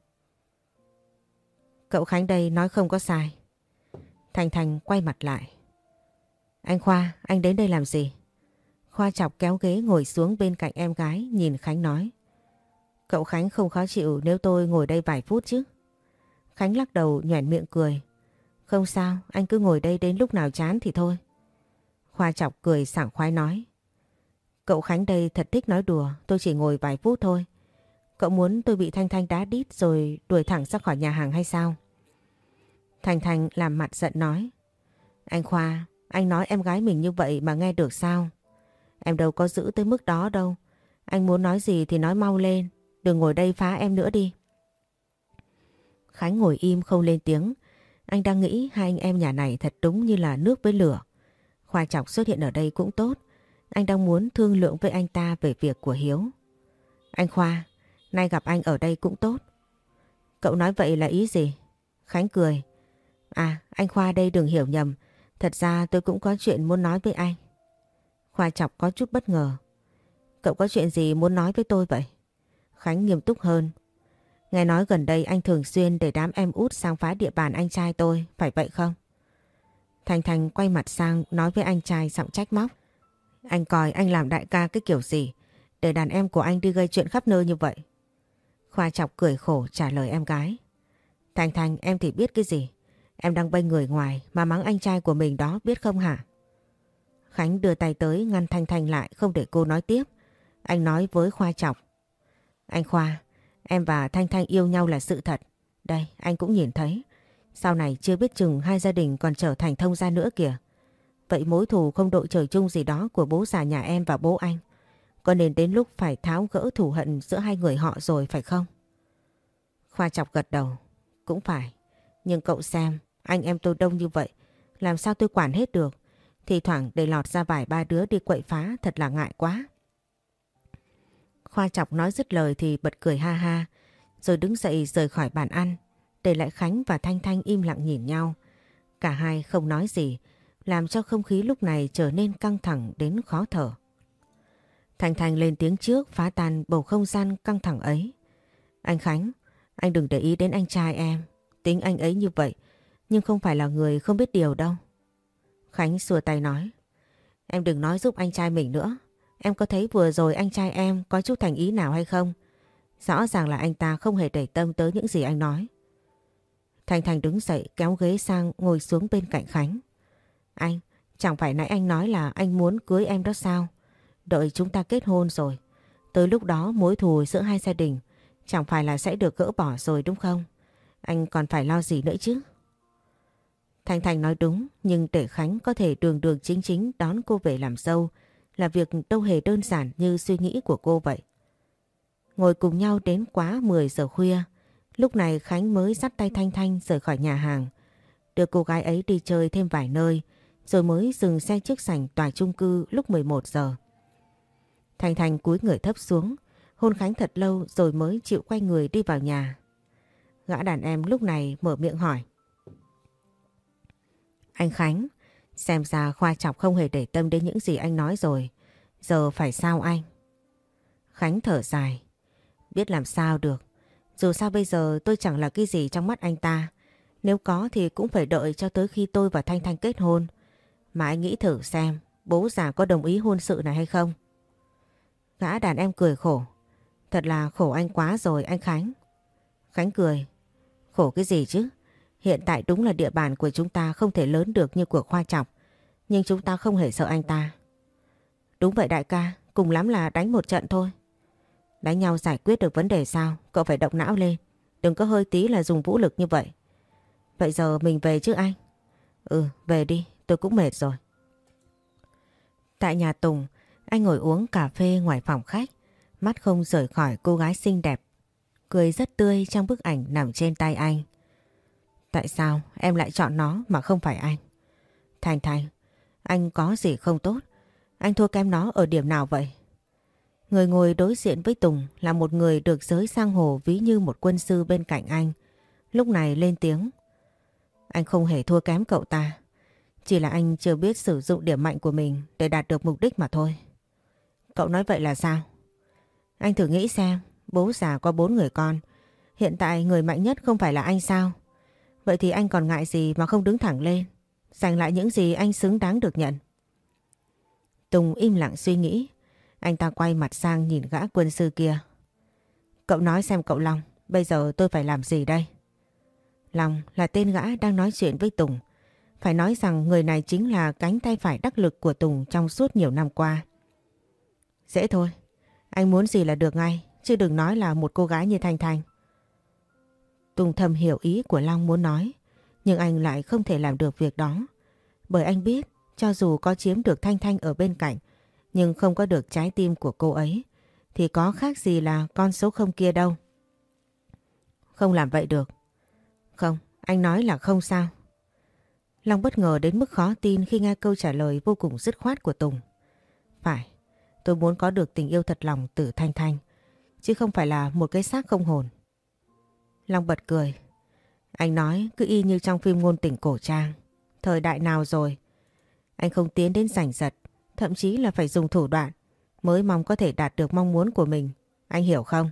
Cậu Khánh đây nói không có sai. Thành Thành quay mặt lại. Anh Khoa, anh đến đây làm gì? Khoa chọc kéo ghế ngồi xuống bên cạnh em gái nhìn Khánh nói. Cậu Khánh không khó chịu nếu tôi ngồi đây vài phút chứ? Khánh lắc đầu nhoẻn miệng cười. Không sao, anh cứ ngồi đây đến lúc nào chán thì thôi. Khoa chọc cười sảng khoái nói. Cậu Khánh đây thật thích nói đùa, tôi chỉ ngồi vài phút thôi. Cậu muốn tôi bị Thanh Thanh đá đít rồi đuổi thẳng ra khỏi nhà hàng hay sao? Thanh Thanh làm mặt giận nói. Anh Khoa, anh nói em gái mình như vậy mà nghe được sao? Em đâu có giữ tới mức đó đâu. Anh muốn nói gì thì nói mau lên. Đừng ngồi đây phá em nữa đi. Khánh ngồi im không lên tiếng. Anh đang nghĩ hai anh em nhà này thật đúng như là nước với lửa. Khoa chọc xuất hiện ở đây cũng tốt. Anh đang muốn thương lượng với anh ta về việc của Hiếu. Anh Khoa, nay gặp anh ở đây cũng tốt. Cậu nói vậy là ý gì? Khánh cười. À, anh Khoa đây đừng hiểu nhầm. Thật ra tôi cũng có chuyện muốn nói với anh. Khoa chọc có chút bất ngờ. Cậu có chuyện gì muốn nói với tôi vậy? Khánh nghiêm túc hơn. Nghe nói gần đây anh thường xuyên để đám em út sang phá địa bàn anh trai tôi, phải vậy không? Thành Thành quay mặt sang nói với anh trai giọng trách móc. Anh coi anh làm đại ca cái kiểu gì để đàn em của anh đi gây chuyện khắp nơi như vậy. Khoa chọc cười khổ trả lời em gái. Thành Thành em thì biết cái gì? Em đang bênh người ngoài mà mắng anh trai của mình đó biết không hả? Khánh đưa tay tới ngăn Thanh Thanh lại không để cô nói tiếp. Anh nói với Khoa chọc. Anh Khoa, em và Thanh Thanh yêu nhau là sự thật. Đây, anh cũng nhìn thấy. Sau này chưa biết chừng hai gia đình còn trở thành thông gia nữa kìa. Vậy mối thù không đội trời chung gì đó của bố già nhà em và bố anh. Có nên đến lúc phải tháo gỡ thù hận giữa hai người họ rồi phải không? Khoa chọc gật đầu. Cũng phải. Nhưng cậu xem, anh em tôi đông như vậy. Làm sao tôi quản hết được? Thì thoảng để lọt ra vài ba đứa đi quậy phá thật là ngại quá. Khoa chọc nói dứt lời thì bật cười ha ha. Rồi đứng dậy rời khỏi bàn ăn. Để lại Khánh và Thanh Thanh im lặng nhìn nhau. Cả hai không nói gì. Làm cho không khí lúc này trở nên căng thẳng đến khó thở. Thanh Thanh lên tiếng trước phá tan bầu không gian căng thẳng ấy. Anh Khánh, anh đừng để ý đến anh trai em. Tính anh ấy như vậy, nhưng không phải là người không biết điều đâu. Khánh xua tay nói. Em đừng nói giúp anh trai mình nữa. Em có thấy vừa rồi anh trai em có chút thành ý nào hay không? Rõ ràng là anh ta không hề để tâm tới những gì anh nói. Thành Thành đứng dậy kéo ghế sang ngồi xuống bên cạnh Khánh. Anh, chẳng phải nãy anh nói là anh muốn cưới em đó sao? Đợi chúng ta kết hôn rồi. Tới lúc đó mối thù giữa hai gia đình chẳng phải là sẽ được gỡ bỏ rồi đúng không? Anh còn phải lo gì nữa chứ? Thành Thành nói đúng nhưng để Khánh có thể đường đường chính chính đón cô về làm dâu là việc đâu hề đơn giản như suy nghĩ của cô vậy. Ngồi cùng nhau đến quá 10 giờ khuya, lúc này Khánh mới dắt tay Thanh Thanh rời khỏi nhà hàng, đưa cô gái ấy đi chơi thêm vài nơi rồi mới dừng xe trước sảnh tòa chung cư lúc 11 giờ. Thanh Thanh cúi người thấp xuống, hôn Khánh thật lâu rồi mới chịu quay người đi vào nhà. Gã đàn em lúc này mở miệng hỏi. Anh Khánh, xem ra Khoa Chọc không hề để tâm đến những gì anh nói rồi. Giờ phải sao anh? Khánh thở dài. Biết làm sao được. Dù sao bây giờ tôi chẳng là cái gì trong mắt anh ta. Nếu có thì cũng phải đợi cho tới khi tôi và Thanh Thanh kết hôn. Mà anh nghĩ thử xem bố già có đồng ý hôn sự này hay không? Gã đàn em cười khổ. Thật là khổ anh quá rồi anh Khánh. Khánh cười. Khổ cái gì chứ? Hiện tại đúng là địa bàn của chúng ta không thể lớn được như của Khoa trọng, Nhưng chúng ta không hề sợ anh ta. Đúng vậy đại ca, cùng lắm là đánh một trận thôi. Đánh nhau giải quyết được vấn đề sao? Cậu phải động não lên. Đừng có hơi tí là dùng vũ lực như vậy. Vậy giờ mình về chứ anh? Ừ, về đi, tôi cũng mệt rồi. Tại nhà Tùng, anh ngồi uống cà phê ngoài phòng khách, mắt không rời khỏi cô gái xinh đẹp, cười rất tươi trong bức ảnh nằm trên tay anh. Tại sao em lại chọn nó mà không phải anh? Thành Thành, anh có gì không tốt? Anh thua kém nó ở điểm nào vậy? Người ngồi đối diện với Tùng là một người được giới sang hồ ví như một quân sư bên cạnh anh. Lúc này lên tiếng. Anh không hề thua kém cậu ta. Chỉ là anh chưa biết sử dụng điểm mạnh của mình để đạt được mục đích mà thôi. Cậu nói vậy là sao? Anh thử nghĩ xem, bố già có bốn người con. Hiện tại người mạnh nhất không phải là anh sao? Vậy thì anh còn ngại gì mà không đứng thẳng lên? Giành lại những gì anh xứng đáng được nhận. Tùng im lặng suy nghĩ. Anh ta quay mặt sang nhìn gã quân sư kia. Cậu nói xem cậu Long, bây giờ tôi phải làm gì đây? Long là tên gã đang nói chuyện với Tùng. Phải nói rằng người này chính là cánh tay phải đắc lực của Tùng trong suốt nhiều năm qua. Dễ thôi, anh muốn gì là được ngay, chứ đừng nói là một cô gái như Thanh Thanh. Tùng thầm hiểu ý của Long muốn nói, nhưng anh lại không thể làm được việc đó. Bởi anh biết, cho dù có chiếm được Thanh Thanh ở bên cạnh, nhưng không có được trái tim của cô ấy, thì có khác gì là con số không kia đâu. Không làm vậy được. Không, anh nói là không sao. Long bất ngờ đến mức khó tin khi nghe câu trả lời vô cùng dứt khoát của Tùng. Phải, tôi muốn có được tình yêu thật lòng từ Thanh Thanh, chứ không phải là một cái xác không hồn. Long bật cười. Anh nói cứ y như trong phim ngôn tình cổ trang. Thời đại nào rồi? Anh không tiến đến giành giật, thậm chí là phải dùng thủ đoạn mới mong có thể đạt được mong muốn của mình. Anh hiểu không?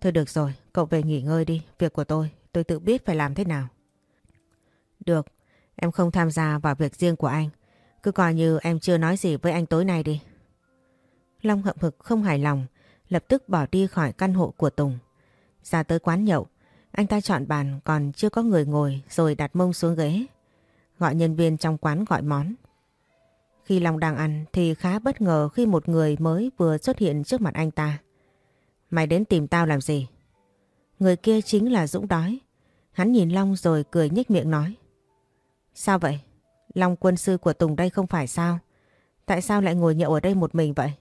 Thôi được rồi, cậu về nghỉ ngơi đi. Việc của tôi, tôi tự biết phải làm thế nào. Được, em không tham gia vào việc riêng của anh. Cứ coi như em chưa nói gì với anh tối nay đi. Long hậm hực không hài lòng, lập tức bỏ đi khỏi căn hộ của Tùng. Ra tới quán nhậu, anh ta chọn bàn còn chưa có người ngồi rồi đặt mông xuống ghế. Gọi nhân viên trong quán gọi món. Khi Long đang ăn thì khá bất ngờ khi một người mới vừa xuất hiện trước mặt anh ta. Mày đến tìm tao làm gì? Người kia chính là Dũng đói. Hắn nhìn Long rồi cười nhếch miệng nói. Sao vậy? Long quân sư của Tùng đây không phải sao? Tại sao lại ngồi nhậu ở đây một mình vậy?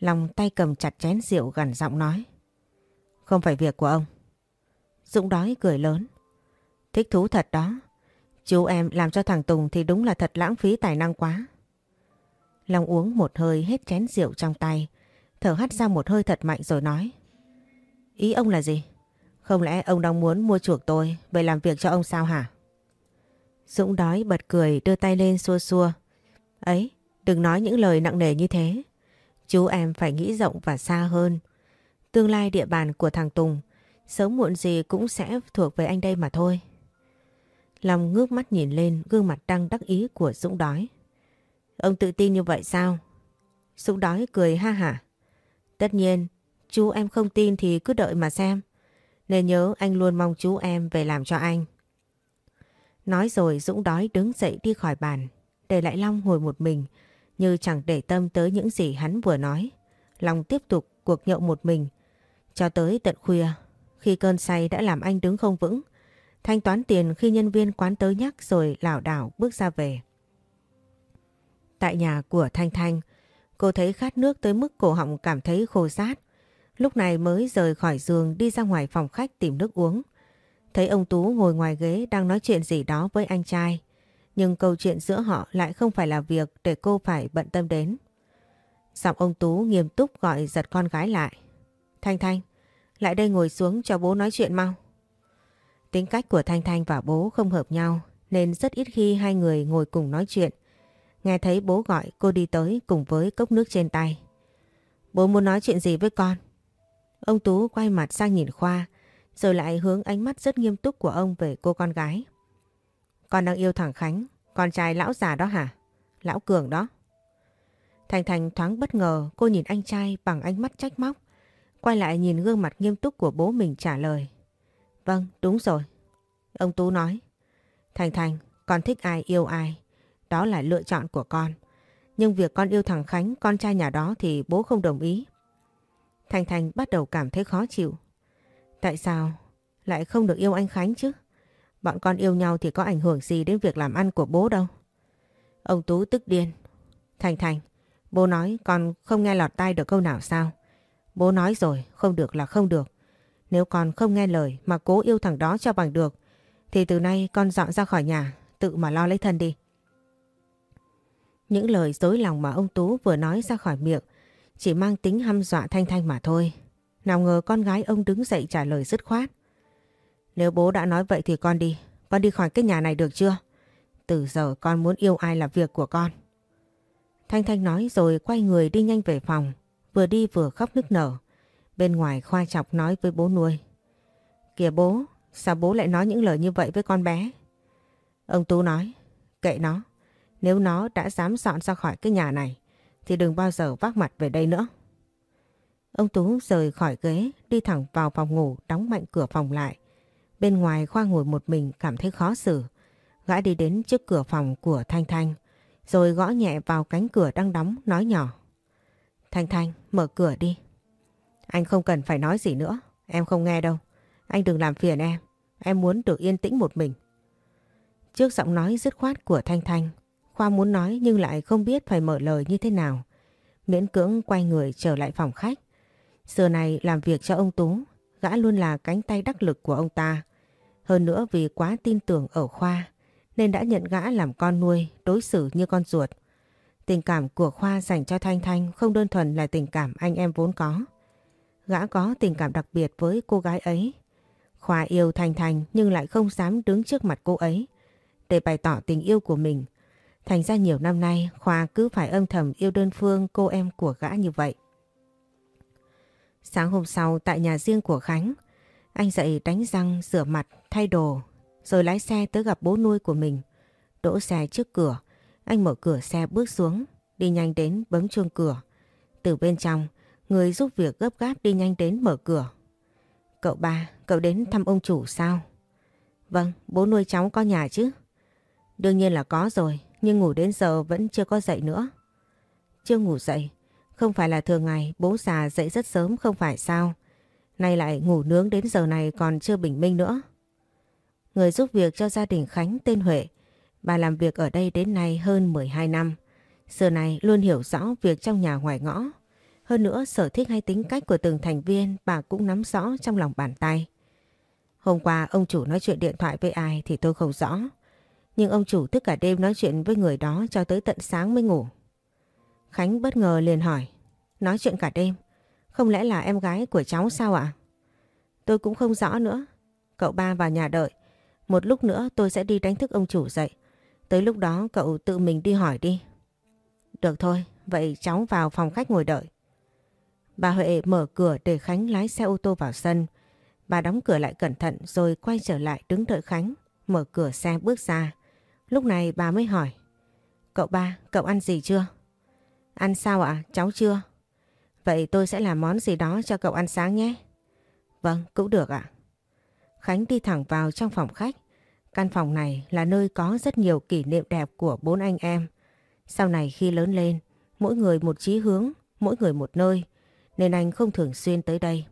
Long tay cầm chặt chén rượu gần giọng nói. Không phải việc của ông. Dũng đói cười lớn. Thích thú thật đó. Chú em làm cho thằng Tùng thì đúng là thật lãng phí tài năng quá. Long uống một hơi hết chén rượu trong tay, thở hắt ra một hơi thật mạnh rồi nói. Ý ông là gì? Không lẽ ông đang muốn mua chuộc tôi về làm việc cho ông sao hả? Dũng đói bật cười đưa tay lên xua xua. Ấy, đừng nói những lời nặng nề như thế. Chú em phải nghĩ rộng và xa hơn. Tương lai địa bàn của thằng Tùng sớm muộn gì cũng sẽ thuộc về anh đây mà thôi. Long ngước mắt nhìn lên gương mặt đang đắc ý của Dũng đói. Ông tự tin như vậy sao? Dũng đói cười ha hả. Tất nhiên, chú em không tin thì cứ đợi mà xem. Nên nhớ anh luôn mong chú em về làm cho anh. Nói rồi Dũng đói đứng dậy đi khỏi bàn, để lại Long ngồi một mình, như chẳng để tâm tới những gì hắn vừa nói. Long tiếp tục cuộc nhậu một mình, cho tới tận khuya, khi cơn say đã làm anh đứng không vững, Thanh toán tiền khi nhân viên quán tới nhắc rồi lảo đảo bước ra về. Tại nhà của Thanh Thanh, cô thấy khát nước tới mức cổ họng cảm thấy khô rát. Lúc này mới rời khỏi giường đi ra ngoài phòng khách tìm nước uống. Thấy ông Tú ngồi ngoài ghế đang nói chuyện gì đó với anh trai. Nhưng câu chuyện giữa họ lại không phải là việc để cô phải bận tâm đến. Giọng ông Tú nghiêm túc gọi giật con gái lại. Thanh Thanh, lại đây ngồi xuống cho bố nói chuyện mau. Tính cách của Thanh Thanh và bố không hợp nhau nên rất ít khi hai người ngồi cùng nói chuyện. Nghe thấy bố gọi cô đi tới cùng với cốc nước trên tay. Bố muốn nói chuyện gì với con? Ông Tú quay mặt sang nhìn Khoa rồi lại hướng ánh mắt rất nghiêm túc của ông về cô con gái. Con đang yêu thằng Khánh, con trai lão già đó hả? Lão Cường đó. Thành Thành thoáng bất ngờ cô nhìn anh trai bằng ánh mắt trách móc. Quay lại nhìn gương mặt nghiêm túc của bố mình trả lời. Vâng, đúng rồi. Ông Tú nói. Thành Thành, con thích ai yêu ai. Đó là lựa chọn của con. Nhưng việc con yêu thằng Khánh, con trai nhà đó thì bố không đồng ý. Thành Thành bắt đầu cảm thấy khó chịu. Tại sao lại không được yêu anh Khánh chứ? Bọn con yêu nhau thì có ảnh hưởng gì đến việc làm ăn của bố đâu. Ông Tú tức điên. Thành Thành, bố nói con không nghe lọt tai được câu nào sao? Bố nói rồi, không được là không được. Nếu con không nghe lời mà cố yêu thằng đó cho bằng được, thì từ nay con dọn ra khỏi nhà, tự mà lo lấy thân đi. Những lời dối lòng mà ông Tú vừa nói ra khỏi miệng chỉ mang tính hăm dọa Thanh Thanh mà thôi. Nào ngờ con gái ông đứng dậy trả lời dứt khoát. Nếu bố đã nói vậy thì con đi, con đi khỏi cái nhà này được chưa? Từ giờ con muốn yêu ai là việc của con. Thanh Thanh nói rồi quay người đi nhanh về phòng, vừa đi vừa khóc nức nở. Bên ngoài khoa chọc nói với bố nuôi. Kìa bố, sao bố lại nói những lời như vậy với con bé? Ông Tú nói, kệ nó, nếu nó đã dám dọn ra khỏi cái nhà này thì đừng bao giờ vác mặt về đây nữa. Ông Tú rời khỏi ghế, đi thẳng vào phòng ngủ, đóng mạnh cửa phòng lại. Bên ngoài Khoa ngồi một mình cảm thấy khó xử. Gã đi đến trước cửa phòng của Thanh Thanh, rồi gõ nhẹ vào cánh cửa đang đóng, nói nhỏ. Thanh Thanh, mở cửa đi. Anh không cần phải nói gì nữa, em không nghe đâu. Anh đừng làm phiền em, em muốn được yên tĩnh một mình. Trước giọng nói dứt khoát của Thanh Thanh, Khoa muốn nói nhưng lại không biết phải mở lời như thế nào. Miễn cưỡng quay người trở lại phòng khách. Giờ này làm việc cho ông Tú, gã luôn là cánh tay đắc lực của ông ta. Hơn nữa vì quá tin tưởng ở Khoa, nên đã nhận gã làm con nuôi, đối xử như con ruột. Tình cảm của Khoa dành cho Thanh Thanh không đơn thuần là tình cảm anh em vốn có. Gã có tình cảm đặc biệt với cô gái ấy. Khoa yêu Thanh Thanh nhưng lại không dám đứng trước mặt cô ấy để bày tỏ tình yêu của mình. Thành ra nhiều năm nay Khoa cứ phải âm thầm yêu đơn phương cô em của gã như vậy. Sáng hôm sau tại nhà riêng của Khánh, anh dậy đánh răng, rửa mặt, thay đồ, rồi lái xe tới gặp bố nuôi của mình. Đỗ xe trước cửa, anh mở cửa xe bước xuống, đi nhanh đến bấm chuông cửa. Từ bên trong, người giúp việc gấp gáp đi nhanh đến mở cửa. Cậu ba, cậu đến thăm ông chủ sao? Vâng, bố nuôi cháu có nhà chứ? Đương nhiên là có rồi, nhưng ngủ đến giờ vẫn chưa có dậy nữa. Chưa ngủ dậy, không phải là thường ngày bố già dậy rất sớm không phải sao? Nay lại ngủ nướng đến giờ này còn chưa bình minh nữa. Người giúp việc cho gia đình Khánh tên Huệ, bà làm việc ở đây đến nay hơn 12 năm. giờ này luôn hiểu rõ việc trong nhà ngoài ngõ. Hơn nữa, sở thích hay tính cách của từng thành viên bà cũng nắm rõ trong lòng bàn tay. Hôm qua, ông chủ nói chuyện điện thoại với ai thì tôi không rõ. Nhưng ông chủ thức cả đêm nói chuyện với người đó cho tới tận sáng mới ngủ. Khánh bất ngờ liền hỏi. Nói chuyện cả đêm. Không lẽ là em gái của cháu sao ạ? Tôi cũng không rõ nữa. Cậu ba vào nhà đợi. Một lúc nữa tôi sẽ đi đánh thức ông chủ dậy. Tới lúc đó cậu tự mình đi hỏi đi. Được thôi, vậy cháu vào phòng khách ngồi đợi. Bà Huệ mở cửa để Khánh lái xe ô tô vào sân. Bà đóng cửa lại cẩn thận rồi quay trở lại đứng đợi Khánh, mở cửa xe bước ra. Lúc này bà mới hỏi. Cậu ba, cậu ăn gì chưa? Ăn sao ạ? Cháu chưa? Vậy tôi sẽ làm món gì đó cho cậu ăn sáng nhé. Vâng, cũng được ạ. Khánh đi thẳng vào trong phòng khách. Căn phòng này là nơi có rất nhiều kỷ niệm đẹp của bốn anh em. Sau này khi lớn lên, mỗi người một chí hướng, mỗi người một nơi, nên anh không thường xuyên tới đây.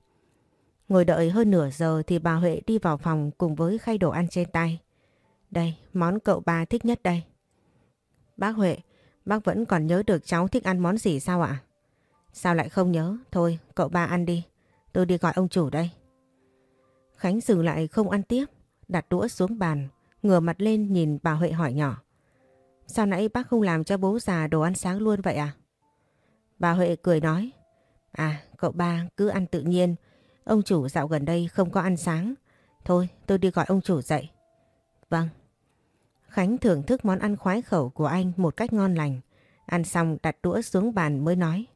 Ngồi đợi hơn nửa giờ thì bà Huệ đi vào phòng cùng với khay đồ ăn trên tay. Đây, món cậu ba thích nhất đây. Bác Huệ, bác vẫn còn nhớ được cháu thích ăn món gì sao ạ? Sao lại không nhớ? Thôi, cậu ba ăn đi. Tôi đi gọi ông chủ đây. Khánh dừng lại không ăn tiếp, đặt đũa xuống bàn, ngửa mặt lên nhìn bà Huệ hỏi nhỏ. Sao nãy bác không làm cho bố già đồ ăn sáng luôn vậy à? Bà Huệ cười nói. À, cậu ba cứ ăn tự nhiên. Ông chủ dạo gần đây không có ăn sáng. Thôi, tôi đi gọi ông chủ dậy. Vâng. Khánh thưởng thức món ăn khoái khẩu của anh một cách ngon lành. Ăn xong đặt đũa xuống bàn mới nói.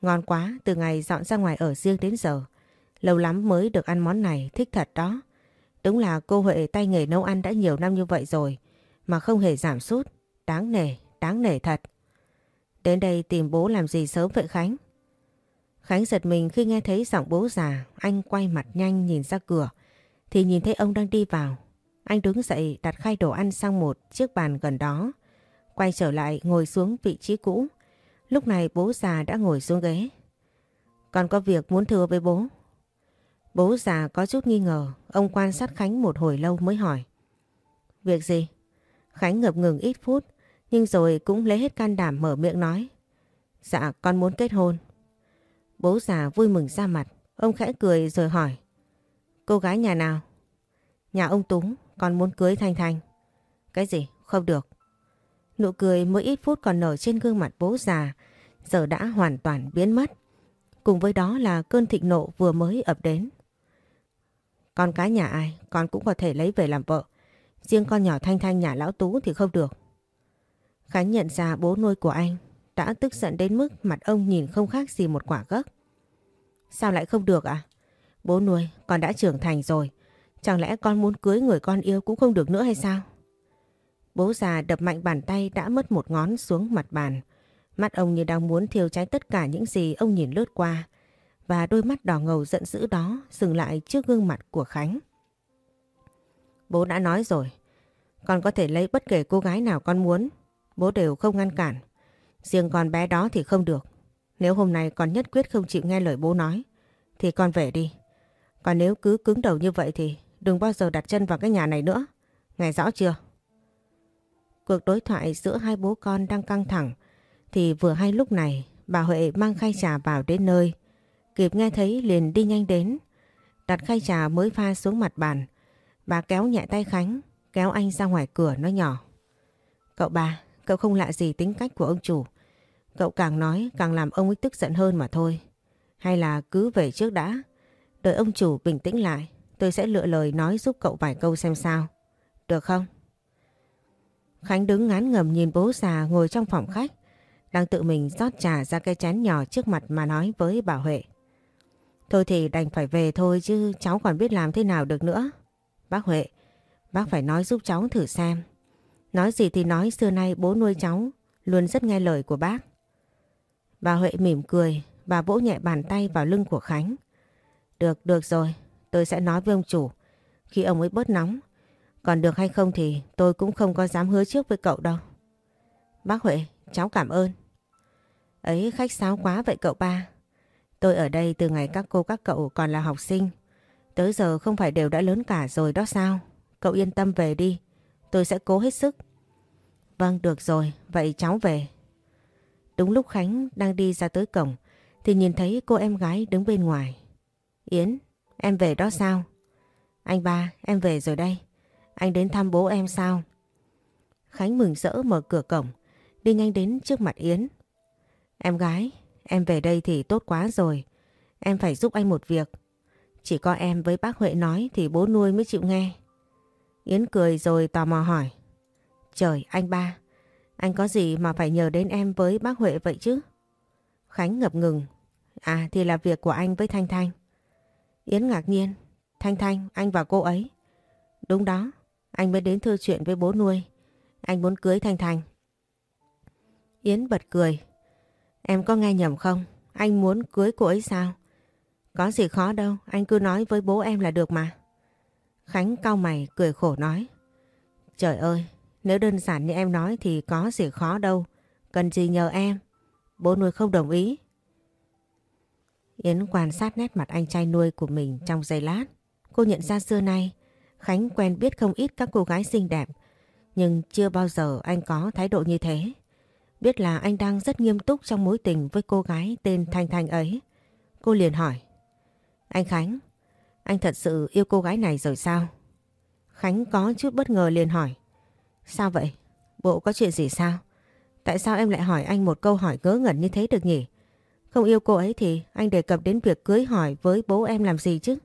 Ngon quá, từ ngày dọn ra ngoài ở riêng đến giờ. Lâu lắm mới được ăn món này, thích thật đó. Đúng là cô Huệ tay nghề nấu ăn đã nhiều năm như vậy rồi, mà không hề giảm sút. Đáng nể, đáng nể thật. Đến đây tìm bố làm gì sớm vậy Khánh? Khánh giật mình khi nghe thấy giọng bố già, anh quay mặt nhanh nhìn ra cửa, thì nhìn thấy ông đang đi vào. Anh đứng dậy đặt khay đồ ăn sang một chiếc bàn gần đó, quay trở lại ngồi xuống vị trí cũ. Lúc này bố già đã ngồi xuống ghế. Còn có việc muốn thưa với bố. Bố già có chút nghi ngờ, ông quan sát Khánh một hồi lâu mới hỏi. Việc gì? Khánh ngập ngừng ít phút nhưng rồi cũng lấy hết can đảm mở miệng nói. Dạ con muốn kết hôn. Bố già vui mừng ra mặt. Ông khẽ cười rồi hỏi. Cô gái nhà nào? Nhà ông Túng, con muốn cưới Thanh Thanh. Cái gì? Không được. Nụ cười mới ít phút còn nở trên gương mặt bố già, giờ đã hoàn toàn biến mất. Cùng với đó là cơn thịnh nộ vừa mới ập đến. Con cái nhà ai, con cũng có thể lấy về làm vợ. Riêng con nhỏ Thanh Thanh nhà lão Tú thì không được. Khánh nhận ra bố nuôi của anh đã tức giận đến mức mặt ông nhìn không khác gì một quả gấc. Sao lại không được à? Bố nuôi, con đã trưởng thành rồi. Chẳng lẽ con muốn cưới người con yêu cũng không được nữa hay sao? Bố già đập mạnh bàn tay đã mất một ngón xuống mặt bàn. Mắt ông như đang muốn thiêu cháy tất cả những gì ông nhìn lướt qua. Và đôi mắt đỏ ngầu giận dữ đó dừng lại trước gương mặt của Khánh. Bố đã nói rồi, con có thể lấy bất kể cô gái nào con muốn. Bố đều không ngăn cản. Riêng con bé đó thì không được. Nếu hôm nay con nhất quyết không chịu nghe lời bố nói, thì con về đi. Còn nếu cứ cứng đầu như vậy thì đừng bao giờ đặt chân vào cái nhà này nữa. Nghe rõ chưa? Cuộc đối thoại giữa hai bố con đang căng thẳng thì vừa hay lúc này bà Huệ mang khay trà vào đến nơi. Kịp nghe thấy liền đi nhanh đến. Đặt khay trà mới pha xuống mặt bàn. Bà kéo nhẹ tay Khánh, kéo anh ra ngoài cửa nói nhỏ. Cậu bà, cậu không lạ gì tính cách của ông chủ. Cậu càng nói càng làm ông ấy tức giận hơn mà thôi. Hay là cứ về trước đã. Đợi ông chủ bình tĩnh lại. Tôi sẽ lựa lời nói giúp cậu vài câu xem sao. Được không? Khánh đứng ngán ngầm nhìn bố già ngồi trong phòng khách. Đang tự mình rót trà ra cái chén nhỏ trước mặt mà nói với bà Huệ. Thôi thì đành phải về thôi chứ cháu còn biết làm thế nào được nữa. Bác Huệ, bác phải nói giúp cháu thử xem. Nói gì thì nói xưa nay bố nuôi cháu luôn rất nghe lời của bác. Bà Huệ mỉm cười, bà vỗ nhẹ bàn tay vào lưng của Khánh. Được, được rồi, tôi sẽ nói với ông chủ khi ông ấy bớt nóng. Còn được hay không thì tôi cũng không có dám hứa trước với cậu đâu. Bác Huệ, cháu cảm ơn. Ấy khách sáo quá vậy cậu ba. Tôi ở đây từ ngày các cô các cậu còn là học sinh. Tới giờ không phải đều đã lớn cả rồi đó sao? Cậu yên tâm về đi. Tôi sẽ cố hết sức. Vâng, được rồi. Vậy cháu về. Đúng lúc Khánh đang đi ra tới cổng thì nhìn thấy cô em gái đứng bên ngoài. Yến, em về đó sao? Anh ba, em về rồi đây. Anh đến thăm bố em sao? Khánh mừng rỡ mở cửa cổng, đi nhanh đến trước mặt Yến. Em gái, em về đây thì tốt quá rồi. Em phải giúp anh một việc. Chỉ có em với bác Huệ nói thì bố nuôi mới chịu nghe. Yến cười rồi tò mò hỏi. Trời, anh ba, anh có gì mà phải nhờ đến em với bác Huệ vậy chứ? Khánh ngập ngừng. À thì là việc của anh với Thanh Thanh. Yến ngạc nhiên. Thanh Thanh, anh và cô ấy. Đúng đó, anh mới đến thư chuyện với bố nuôi. Anh muốn cưới Thanh Thanh. Yến bật cười. Em có nghe nhầm không? Anh muốn cưới cô ấy sao? Có gì khó đâu, anh cứ nói với bố em là được mà. Khánh cau mày cười khổ nói. Trời ơi, nếu đơn giản như em nói thì có gì khó đâu. Cần gì nhờ em? Bố nuôi không đồng ý. Yến quan sát nét mặt anh trai nuôi của mình trong giây lát. Cô nhận ra xưa nay Khánh quen biết không ít các cô gái xinh đẹp. Nhưng chưa bao giờ anh có thái độ như thế. Biết là anh đang rất nghiêm túc trong mối tình với cô gái tên Thanh Thanh ấy. Cô liền hỏi. Anh Khánh, anh thật sự yêu cô gái này rồi sao? Khánh có chút bất ngờ liền hỏi. Sao vậy? Bộ có chuyện gì sao? Tại sao em lại hỏi anh một câu hỏi ngớ ngẩn như thế được nhỉ? Không yêu cô ấy thì anh đề cập đến việc cưới hỏi với bố em làm gì chứ?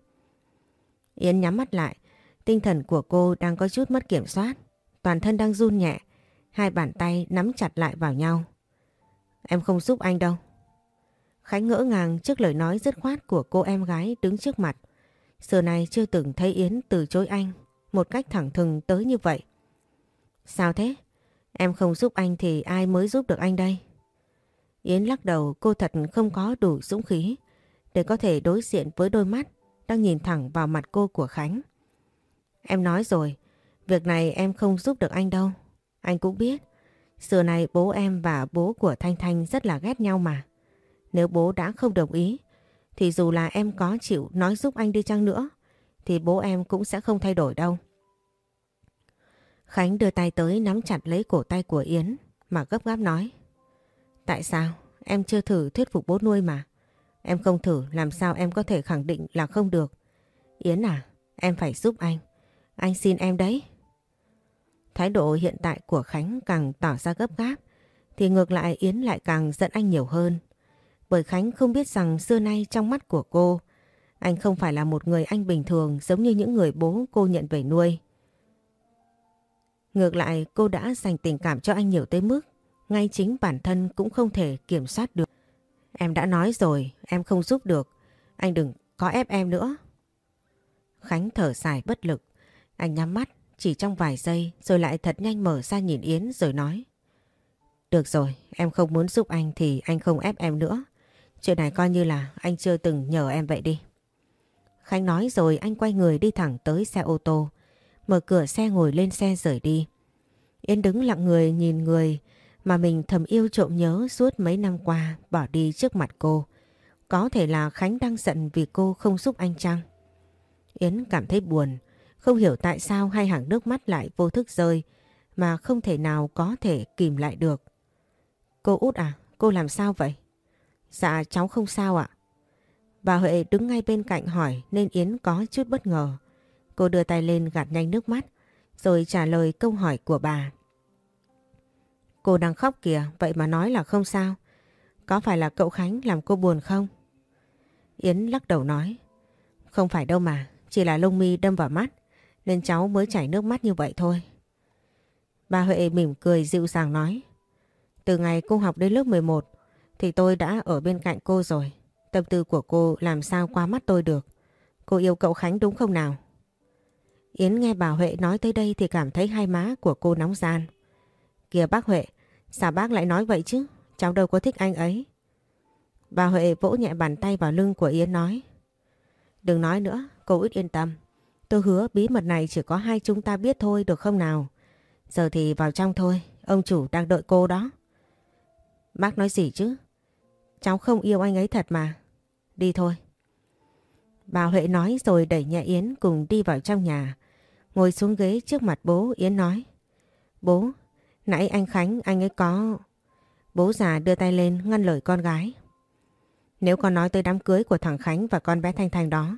Yến nhắm mắt lại. Tinh thần của cô đang có chút mất kiểm soát. Toàn thân đang run nhẹ. Hai bàn tay nắm chặt lại vào nhau. Em không giúp anh đâu. Khánh ngỡ ngàng trước lời nói dứt khoát của cô em gái đứng trước mặt. Giờ này chưa từng thấy Yến từ chối anh một cách thẳng thừng tới như vậy. Sao thế? Em không giúp anh thì ai mới giúp được anh đây? Yến lắc đầu cô thật không có đủ dũng khí để có thể đối diện với đôi mắt đang nhìn thẳng vào mặt cô của Khánh. Em nói rồi, việc này em không giúp được anh đâu. Anh cũng biết, xưa này bố em và bố của Thanh Thanh rất là ghét nhau mà. Nếu bố đã không đồng ý, thì dù là em có chịu nói giúp anh đi chăng nữa, thì bố em cũng sẽ không thay đổi đâu. Khánh đưa tay tới nắm chặt lấy cổ tay của Yến mà gấp gáp nói. Tại sao? Em chưa thử thuyết phục bố nuôi mà. Em không thử làm sao em có thể khẳng định là không được. Yến à, em phải giúp anh. Anh xin em đấy. Thái độ hiện tại của Khánh càng tỏ ra gấp gáp thì ngược lại Yến lại càng giận anh nhiều hơn. Bởi Khánh không biết rằng xưa nay trong mắt của cô anh không phải là một người anh bình thường giống như những người bố cô nhận về nuôi. Ngược lại cô đã dành tình cảm cho anh nhiều tới mức ngay chính bản thân cũng không thể kiểm soát được. Em đã nói rồi, em không giúp được. Anh đừng có ép em nữa. Khánh thở dài bất lực. Anh nhắm mắt chỉ trong vài giây rồi lại thật nhanh mở ra nhìn Yến rồi nói. Được rồi, em không muốn giúp anh thì anh không ép em nữa. Chuyện này coi như là anh chưa từng nhờ em vậy đi. Khánh nói rồi anh quay người đi thẳng tới xe ô tô. Mở cửa xe ngồi lên xe rời đi. Yến đứng lặng người nhìn người mà mình thầm yêu trộm nhớ suốt mấy năm qua bỏ đi trước mặt cô. Có thể là Khánh đang giận vì cô không giúp anh chăng? Yến cảm thấy buồn, không hiểu tại sao hai hàng nước mắt lại vô thức rơi mà không thể nào có thể kìm lại được. Cô út à, cô làm sao vậy? Dạ cháu không sao ạ. Bà Huệ đứng ngay bên cạnh hỏi nên Yến có chút bất ngờ. Cô đưa tay lên gạt nhanh nước mắt rồi trả lời câu hỏi của bà. Cô đang khóc kìa, vậy mà nói là không sao. Có phải là cậu Khánh làm cô buồn không? Yến lắc đầu nói. Không phải đâu mà, chỉ là lông mi đâm vào mắt, nên cháu mới chảy nước mắt như vậy thôi. Bà Huệ mỉm cười dịu dàng nói. Từ ngày cô học đến lớp 11 thì tôi đã ở bên cạnh cô rồi. Tâm tư của cô làm sao qua mắt tôi được. Cô yêu cậu Khánh đúng không nào? Yến nghe bà Huệ nói tới đây thì cảm thấy hai má của cô nóng gian. Kìa bác Huệ, sao bác lại nói vậy chứ? Cháu đâu có thích anh ấy. Bà Huệ vỗ nhẹ bàn tay vào lưng của Yến nói. Đừng nói nữa, cô ít yên tâm. Tôi hứa bí mật này chỉ có hai chúng ta biết thôi được không nào? Giờ thì vào trong thôi, ông chủ đang đợi cô đó. Bác nói gì chứ? Cháu không yêu anh ấy thật mà. Đi thôi. Bà Huệ nói rồi đẩy nhẹ Yến cùng đi vào trong nhà. Ngồi xuống ghế trước mặt bố Yến nói. Bố, nãy anh Khánh anh ấy có... Bố già đưa tay lên ngăn lời con gái. Nếu con nói tới đám cưới của thằng Khánh và con bé Thanh Thanh đó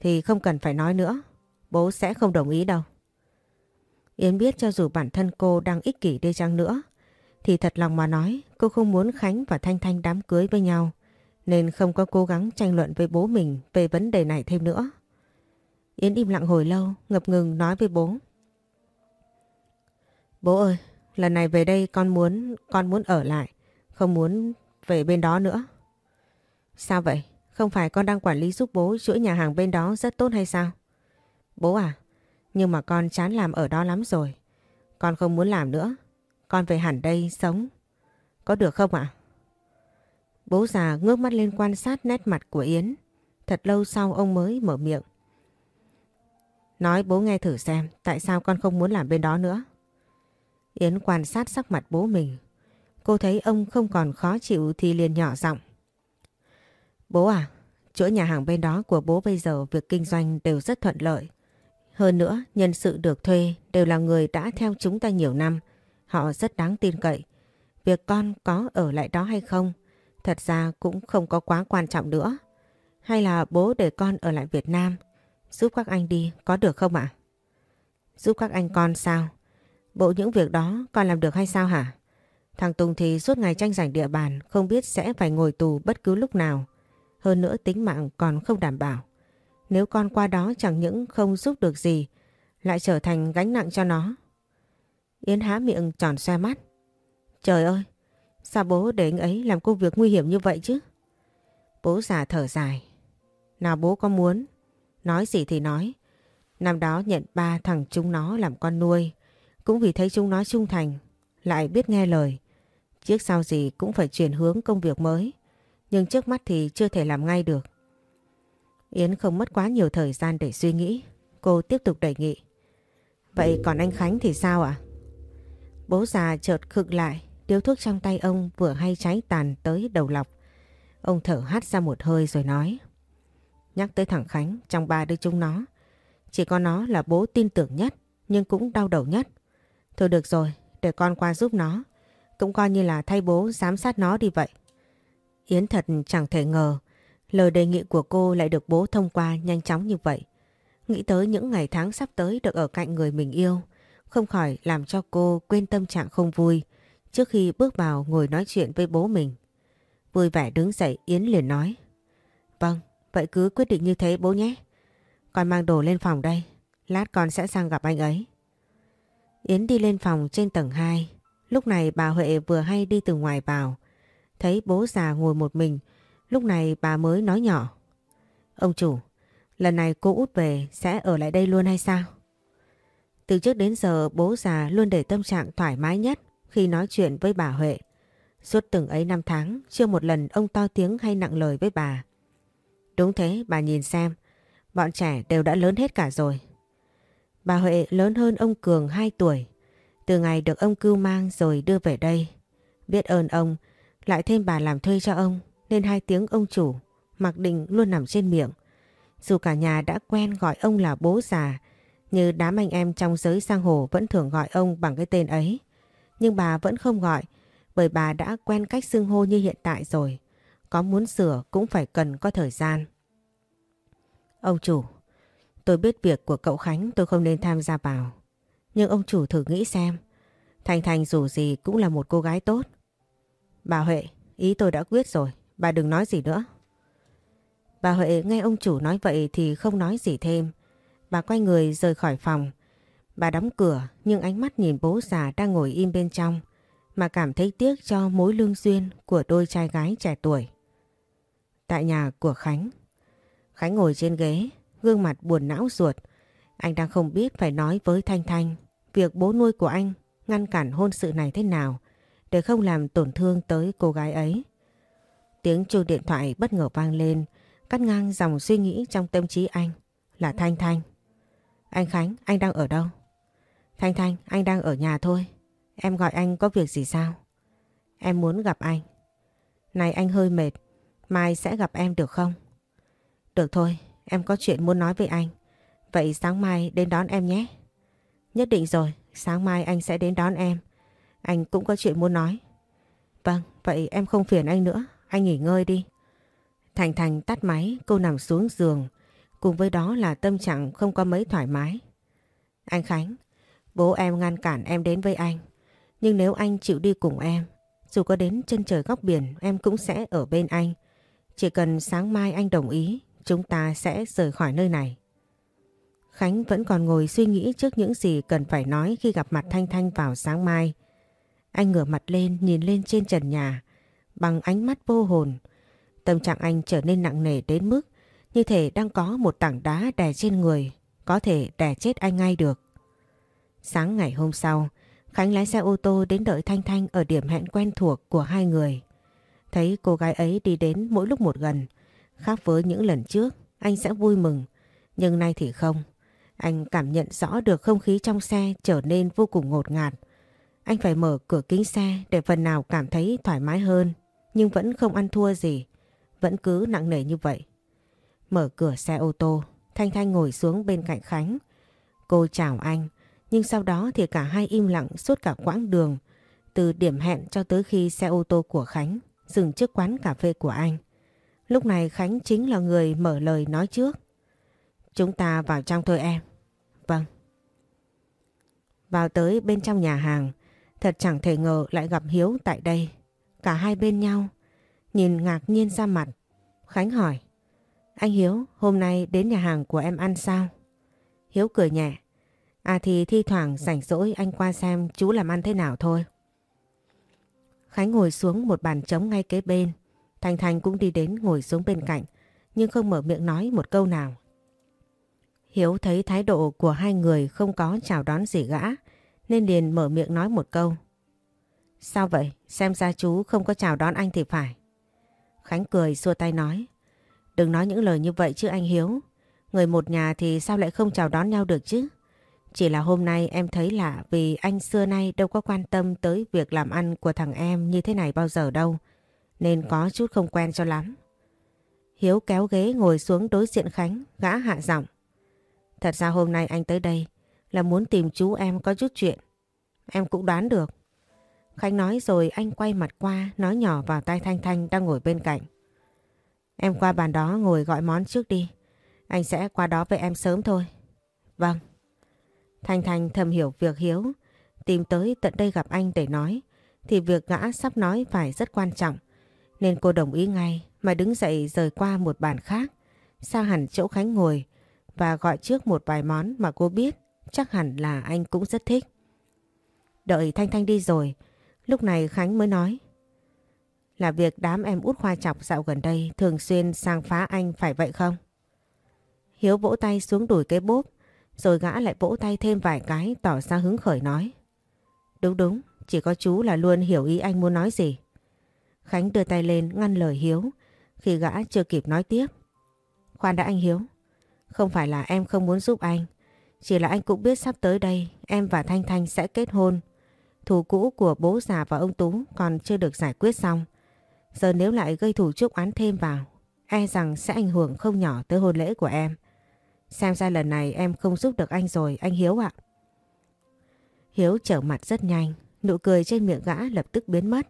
thì không cần phải nói nữa. Bố sẽ không đồng ý đâu. Yến biết cho dù bản thân cô đang ích kỷ đi chăng nữa thì thật lòng mà nói cô không muốn Khánh và Thanh Thanh đám cưới với nhau nên không có cố gắng tranh luận với bố mình về vấn đề này thêm nữa. Yến im lặng hồi lâu, ngập ngừng nói với bố. Bố ơi, lần này về đây con muốn con muốn ở lại, không muốn về bên đó nữa. Sao vậy? Không phải con đang quản lý giúp bố chuỗi nhà hàng bên đó rất tốt hay sao? Bố à, nhưng mà con chán làm ở đó lắm rồi. Con không muốn làm nữa. Con về hẳn đây sống. Có được không ạ? Bố già ngước mắt lên quan sát nét mặt của Yến. Thật lâu sau ông mới mở miệng. Nói bố nghe thử xem tại sao con không muốn làm bên đó nữa. Yến quan sát sắc mặt bố mình. Cô thấy ông không còn khó chịu thì liền nhỏ giọng. Bố à, chỗ nhà hàng bên đó của bố bây giờ việc kinh doanh đều rất thuận lợi. Hơn nữa, nhân sự được thuê đều là người đã theo chúng ta nhiều năm. Họ rất đáng tin cậy. Việc con có ở lại đó hay không, thật ra cũng không có quá quan trọng nữa. Hay là bố để con ở lại Việt Nam, giúp các anh đi, có được không ạ? Giúp các anh con sao? Bộ những việc đó con làm được hay sao hả? Thằng Tùng thì suốt ngày tranh giành địa bàn, không biết sẽ phải ngồi tù bất cứ lúc nào. Hơn nữa tính mạng còn không đảm bảo. Nếu con qua đó chẳng những không giúp được gì, lại trở thành gánh nặng cho nó. Yến há miệng tròn xoe mắt. Trời ơi, sao bố để anh ấy làm công việc nguy hiểm như vậy chứ? Bố già thở dài. Nào bố có muốn, nói gì thì nói. Năm đó nhận ba thằng chúng nó làm con nuôi, cũng vì thấy chúng nó trung thành, lại biết nghe lời. Trước sau gì cũng phải chuyển hướng công việc mới, nhưng trước mắt thì chưa thể làm ngay được. Yến không mất quá nhiều thời gian để suy nghĩ, cô tiếp tục đề nghị. Vậy còn anh Khánh thì sao ạ? Bố già chợt khựng lại, điếu thuốc trong tay ông vừa hay cháy tàn tới đầu lọc. Ông thở hắt ra một hơi rồi nói. Nhắc tới thằng Khánh trong ba đứa chúng nó, chỉ có nó là bố tin tưởng nhất nhưng cũng đau đầu nhất. Thôi được rồi, để con qua giúp nó. Cũng coi như là thay bố giám sát nó đi vậy. Yến thật chẳng thể ngờ lời đề nghị của cô lại được bố thông qua nhanh chóng như vậy. Nghĩ tới những ngày tháng sắp tới được ở cạnh người mình yêu, không khỏi làm cho cô quên tâm trạng không vui trước khi bước vào ngồi nói chuyện với bố mình. Vui vẻ đứng dậy Yến liền nói. Vâng, vậy cứ quyết định như thế bố nhé. Con mang đồ lên phòng đây, lát con sẽ sang gặp anh ấy. Yến đi lên phòng trên tầng 2. Lúc này bà Huệ vừa hay đi từ ngoài vào. Thấy bố già ngồi một mình, lúc này bà mới nói nhỏ. Ông chủ, lần này cô út về sẽ ở lại đây luôn hay sao? Từ trước đến giờ bố già luôn để tâm trạng thoải mái nhất khi nói chuyện với bà Huệ. Suốt từng ấy năm tháng, chưa một lần ông to tiếng hay nặng lời với bà. Đúng thế, bà nhìn xem, bọn trẻ đều đã lớn hết cả rồi. Bà Huệ lớn hơn ông Cường 2 tuổi. Từ ngày được ông cưu mang rồi đưa về đây. Biết ơn ông, lại thêm bà làm thuê cho ông, nên hai tiếng ông chủ, mặc định luôn nằm trên miệng. Dù cả nhà đã quen gọi ông là bố già, như đám anh em trong giới giang hồ vẫn thường gọi ông bằng cái tên ấy. Nhưng bà vẫn không gọi, bởi bà đã quen cách xưng hô như hiện tại rồi. Có muốn sửa cũng phải cần có thời gian. Ông chủ, tôi biết việc của cậu Khánh tôi không nên tham gia vào. Nhưng ông chủ thử nghĩ xem, Thành Thành dù gì cũng là một cô gái tốt. Bà Huệ, ý tôi đã quyết rồi, bà đừng nói gì nữa. Bà Huệ nghe ông chủ nói vậy thì không nói gì thêm. Bà quay người rời khỏi phòng. Bà đóng cửa nhưng ánh mắt nhìn bố già đang ngồi im bên trong mà cảm thấy tiếc cho mối lương duyên của đôi trai gái trẻ tuổi. Tại nhà của Khánh, Khánh ngồi trên ghế, gương mặt buồn não ruột. Anh đang không biết phải nói với Thanh Thanh việc bố nuôi của anh ngăn cản hôn sự này thế nào để không làm tổn thương tới cô gái ấy. Tiếng chuông điện thoại bất ngờ vang lên, cắt ngang dòng suy nghĩ trong tâm trí anh là Thanh Thanh. Anh Khánh, anh đang ở đâu? Thanh Thanh, anh đang ở nhà thôi. Em gọi anh có việc gì sao? Em muốn gặp anh. Này anh hơi mệt, mai sẽ gặp em được không? Được thôi, em có chuyện muốn nói với anh. Vậy sáng mai đến đón em nhé. Nhất định rồi, sáng mai anh sẽ đến đón em. Anh cũng có chuyện muốn nói. Vâng, vậy em không phiền anh nữa, anh nghỉ ngơi đi. Thành Thành tắt máy, cô nằm xuống giường. Cùng với đó là tâm trạng không có mấy thoải mái. Anh Khánh, bố em ngăn cản em đến với anh. Nhưng nếu anh chịu đi cùng em, dù có đến chân trời góc biển em cũng sẽ ở bên anh. Chỉ cần sáng mai anh đồng ý, chúng ta sẽ rời khỏi nơi này. Khánh vẫn còn ngồi suy nghĩ trước những gì cần phải nói khi gặp mặt Thanh Thanh vào sáng mai. Anh ngửa mặt lên nhìn lên trên trần nhà bằng ánh mắt vô hồn. Tâm trạng anh trở nên nặng nề đến mức như thể đang có một tảng đá đè trên người, có thể đè chết anh ngay được. Sáng ngày hôm sau, Khánh lái xe ô tô đến đợi Thanh Thanh ở điểm hẹn quen thuộc của hai người. Thấy cô gái ấy đi đến mỗi lúc một gần, khác với những lần trước, anh sẽ vui mừng. Nhưng nay thì không. Anh cảm nhận rõ được không khí trong xe trở nên vô cùng ngột ngạt. Anh phải mở cửa kính xe để phần nào cảm thấy thoải mái hơn, nhưng vẫn không ăn thua gì, vẫn cứ nặng nề như vậy. Mở cửa xe ô tô, Thanh Thanh ngồi xuống bên cạnh Khánh. Cô chào anh, nhưng sau đó thì cả hai im lặng suốt cả quãng đường, từ điểm hẹn cho tới khi xe ô tô của Khánh dừng trước quán cà phê của anh. Lúc này Khánh chính là người mở lời nói trước. Chúng ta vào trong thôi em. Vâng. Vào tới bên trong nhà hàng, thật chẳng thể ngờ lại gặp Hiếu tại đây. Cả hai bên nhau, nhìn ngạc nhiên ra mặt. Khánh hỏi, anh Hiếu, hôm nay đến nhà hàng của em ăn sao? Hiếu cười nhẹ. À thì thi thoảng rảnh rỗi anh qua xem chú làm ăn thế nào thôi. Khánh ngồi xuống một bàn trống ngay kế bên. Thành Thành cũng đi đến ngồi xuống bên cạnh, nhưng không mở miệng nói một câu nào. Hiếu thấy thái độ của hai người không có chào đón gì gã, nên liền mở miệng nói một câu. Sao vậy? Xem ra chú không có chào đón anh thì phải. Khánh cười xua tay nói. Đừng nói những lời như vậy chứ anh Hiếu. Người một nhà thì sao lại không chào đón nhau được chứ? Chỉ là hôm nay em thấy lạ vì anh xưa nay đâu có quan tâm tới việc làm ăn của thằng em như thế này bao giờ đâu. Nên có chút không quen cho lắm. Hiếu kéo ghế ngồi xuống đối diện Khánh, gã hạ giọng. Thật ra hôm nay anh tới đây là muốn tìm chú em có chút chuyện. em cũng đoán được. Khánh nói rồi anh quay mặt qua, nói nhỏ vào tai Thanh Thanh đang ngồi bên cạnh. Em qua bàn đó ngồi gọi món trước đi. Anh sẽ qua đó với em sớm thôi. Vâng. Thanh Thanh thầm hiểu việc Hiếu, tìm tới tận đây gặp anh để nói, thì việc gã sắp nói phải rất quan trọng nên cô đồng ý ngay mà đứng dậy rời qua một bàn khác, sang hẳn chỗ Khánh ngồi và gọi trước một vài món mà cô biết chắc hẳn là anh cũng rất thích. Đợi Thanh Thanh đi rồi lúc này Khánh mới nói là việc đám em út khoa chọc dạo gần đây thường xuyên sang phá anh phải vậy không? Hiếu vỗ tay xuống đùi cái bốp rồi gã lại vỗ tay thêm vài cái tỏ ra hứng khởi nói. Đúng đúng, chỉ có chú là luôn hiểu ý anh muốn nói gì. Khánh đưa tay lên ngăn lời Hiếu khi gã chưa kịp nói tiếp. Khoan đã anh Hiếu, không phải là em không muốn giúp anh, chỉ là anh cũng biết sắp tới đây em và Thanh Thanh sẽ kết hôn. Thù cũ của bố già và ông Tú còn chưa được giải quyết xong. Giờ nếu lại gây thủ chuốc oán thêm vào, e rằng sẽ ảnh hưởng không nhỏ tới hôn lễ của em. Xem ra lần này em không giúp được anh rồi, anh Hiếu ạ. Hiếu trở mặt rất nhanh, nụ cười trên miệng gã lập tức biến mất.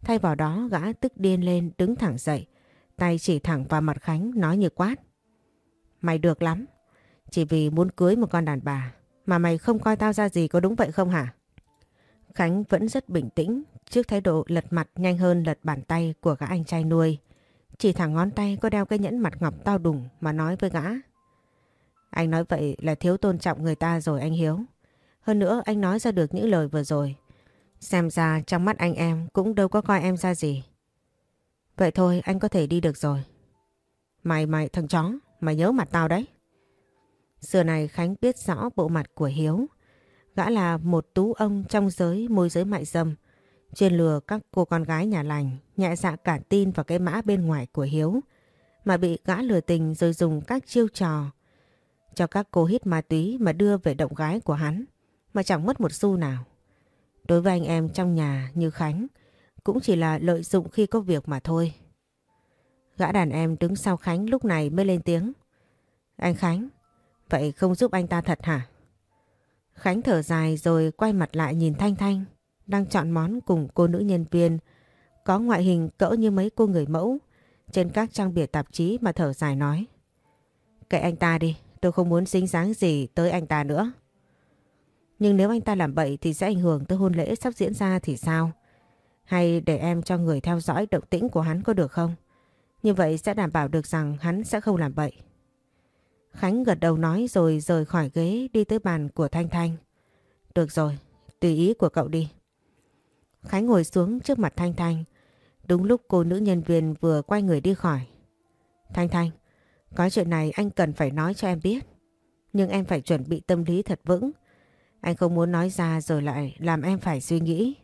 Thay vào đó gã tức điên lên đứng thẳng dậy, tay chỉ thẳng vào mặt Khánh nói như quát. Mày được lắm, chỉ vì muốn cưới một con đàn bà mà mày không coi tao ra gì có đúng vậy không hả? Khánh vẫn rất bình tĩnh trước thái độ lật mặt nhanh hơn lật bàn tay của gã anh trai nuôi. Chỉ thẳng ngón tay có đeo cái nhẫn mặt ngọc to đùng mà nói với gã. Anh nói vậy là thiếu tôn trọng người ta rồi anh Hiếu. Hơn nữa anh nói ra được những lời vừa rồi. Xem ra trong mắt anh em cũng đâu có coi em ra gì. Vậy thôi anh có thể đi được rồi. Mày mày thằng chó, mày nhớ mặt tao đấy. Xưa này Khánh biết rõ bộ mặt của Hiếu. Gã là một tú ông trong giới môi giới mại dâm. Chuyên lừa các cô con gái nhà lành, nhẹ dạ cả tin vào cái mã bên ngoài của Hiếu. Mà bị gã lừa tình rồi dùng các chiêu trò cho các cô hít ma túy mà đưa về động gái của hắn mà chẳng mất một xu nào. Đối với anh em trong nhà như Khánh cũng chỉ là lợi dụng khi có việc mà thôi. Gã đàn em đứng sau Khánh lúc này mới lên tiếng. Anh Khánh, vậy không giúp anh ta thật hả? Khánh thở dài rồi quay mặt lại nhìn Thanh Thanh đang chọn món cùng cô nữ nhân viên có ngoại hình cỡ như mấy cô người mẫu trên các trang bìa tạp chí mà thở dài nói. Kệ anh ta đi, tôi không muốn dính dáng gì tới anh ta nữa. Nhưng nếu anh ta làm bậy thì sẽ ảnh hưởng tới hôn lễ sắp diễn ra thì sao? Hay để em cho người theo dõi động tĩnh của hắn có được không? Như vậy sẽ đảm bảo được rằng hắn sẽ không làm bậy. Khánh gật đầu nói rồi rời khỏi ghế đi tới bàn của Thanh Thanh. Được rồi, tùy ý của cậu đi. Khánh ngồi xuống trước mặt Thanh Thanh. Đúng lúc cô nữ nhân viên vừa quay người đi khỏi. Thanh Thanh, có chuyện này anh cần phải nói cho em biết. Nhưng em phải chuẩn bị tâm lý thật vững. Anh không muốn nói ra rồi lại làm em phải suy nghĩ.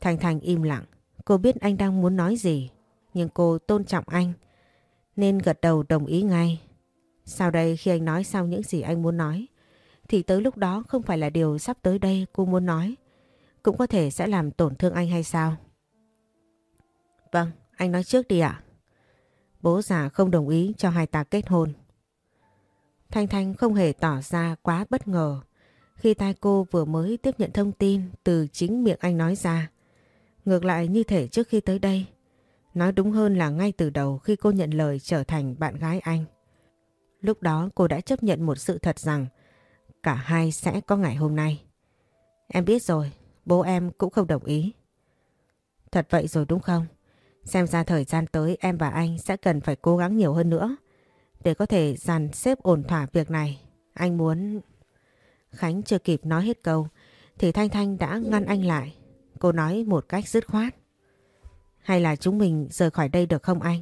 Thanh Thanh im lặng. Cô biết anh đang muốn nói gì. Nhưng cô tôn trọng anh. Nên gật đầu đồng ý ngay. Sau đây khi anh nói xong những gì anh muốn nói. Thì tới lúc đó không phải là điều sắp tới đây cô muốn nói. Cũng có thể sẽ làm tổn thương anh hay sao? Vâng, anh nói trước đi ạ. Bố già không đồng ý cho hai ta kết hôn. Thanh Thanh không hề tỏ ra quá bất ngờ khi tai cô vừa mới tiếp nhận thông tin từ chính miệng anh nói ra. Ngược lại như thể trước khi tới đây, nói đúng hơn là ngay từ đầu khi cô nhận lời trở thành bạn gái anh. Lúc đó cô đã chấp nhận một sự thật rằng cả hai sẽ có ngày hôm nay. Em biết rồi, bố em cũng không đồng ý. Thật vậy rồi đúng không? Xem ra thời gian tới em và anh sẽ cần phải cố gắng nhiều hơn nữa để có thể dàn xếp ổn thỏa việc này. Anh muốn... Khánh chưa kịp nói hết câu thì Thanh Thanh đã ngăn anh lại. Cô nói một cách dứt khoát. Hay là chúng mình rời khỏi đây được không anh?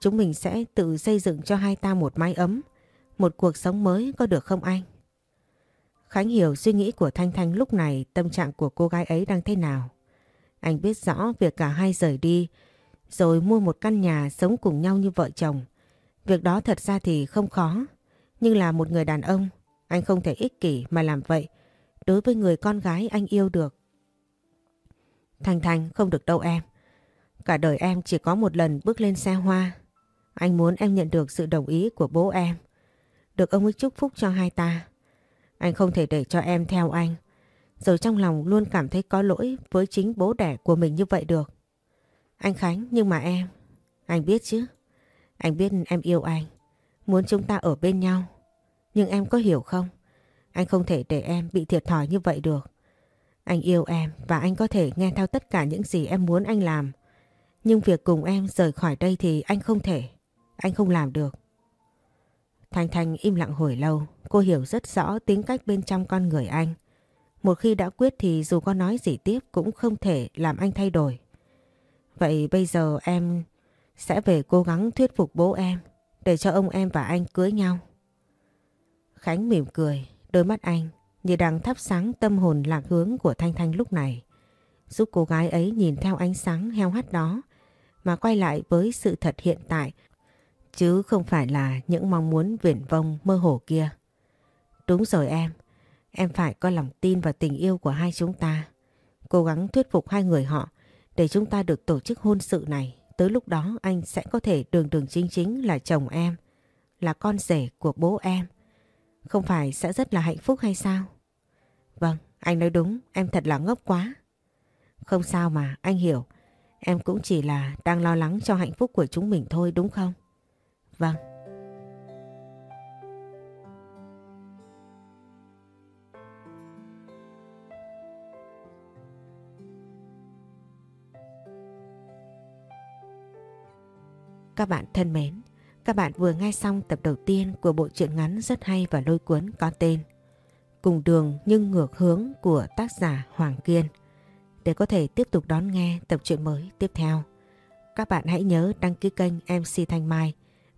Chúng mình sẽ tự xây dựng cho hai ta một mái ấm, một cuộc sống mới có được không anh? Khánh hiểu suy nghĩ của Thanh Thanh lúc này tâm trạng của cô gái ấy đang thế nào. Anh biết rõ việc cả hai rời đi rồi mua một căn nhà sống cùng nhau như vợ chồng. Việc đó thật ra thì không khó, nhưng là một người đàn ông, anh không thể ích kỷ mà làm vậy đối với người con gái anh yêu được. Thanh Thanh không được đâu em. Cả đời em chỉ có một lần bước lên xe hoa. Anh muốn em nhận được sự đồng ý của bố em. Được ông ấy chúc phúc cho hai ta. Anh không thể để cho em theo anh. rồi trong lòng luôn cảm thấy có lỗi với chính bố đẻ của mình như vậy được. Anh Khánh, nhưng mà em, anh biết chứ, anh biết em yêu anh, muốn chúng ta ở bên nhau. Nhưng em có hiểu không? Anh không thể để em bị thiệt thòi như vậy được. Anh yêu em và anh có thể nghe theo tất cả những gì em muốn anh làm. Nhưng việc cùng em rời khỏi đây thì anh không thể. Anh không làm được. Thanh Thanh im lặng hồi lâu. Cô hiểu rất rõ tính cách bên trong con người anh. Một khi đã quyết thì dù có nói gì tiếp cũng không thể làm anh thay đổi. Vậy bây giờ em sẽ về cố gắng thuyết phục bố em để cho ông em và anh cưới nhau. Khánh mỉm cười, đôi mắt anh như đang thắp sáng tâm hồn lạc hướng của Thanh Thanh lúc này. Giúp cô gái ấy nhìn theo ánh sáng heo hắt đó mà quay lại với sự thật hiện tại chứ không phải là những mong muốn viển vông mơ hồ kia. Đúng rồi em, em phải có lòng tin vào tình yêu của hai chúng ta. Cố gắng thuyết phục hai người họ để chúng ta được tổ chức hôn sự này. Tới lúc đó anh sẽ có thể đường đường chính chính là chồng em, là con rể của bố em. Không phải sẽ rất là hạnh phúc hay sao? Vâng, anh nói đúng, em thật là ngốc quá. Không sao mà, anh hiểu. Em cũng chỉ là đang lo lắng cho hạnh phúc của chúng mình thôi đúng không? Vâng. Các bạn thân mến, các bạn vừa nghe xong tập đầu tiên của bộ truyện ngắn rất hay và lôi cuốn có tên Cùng đường nhưng ngược hướng của tác giả Hoàng Kiên. Để có thể tiếp tục đón nghe tập truyện mới tiếp theo, các bạn hãy nhớ đăng ký kênh MC Thanh Mai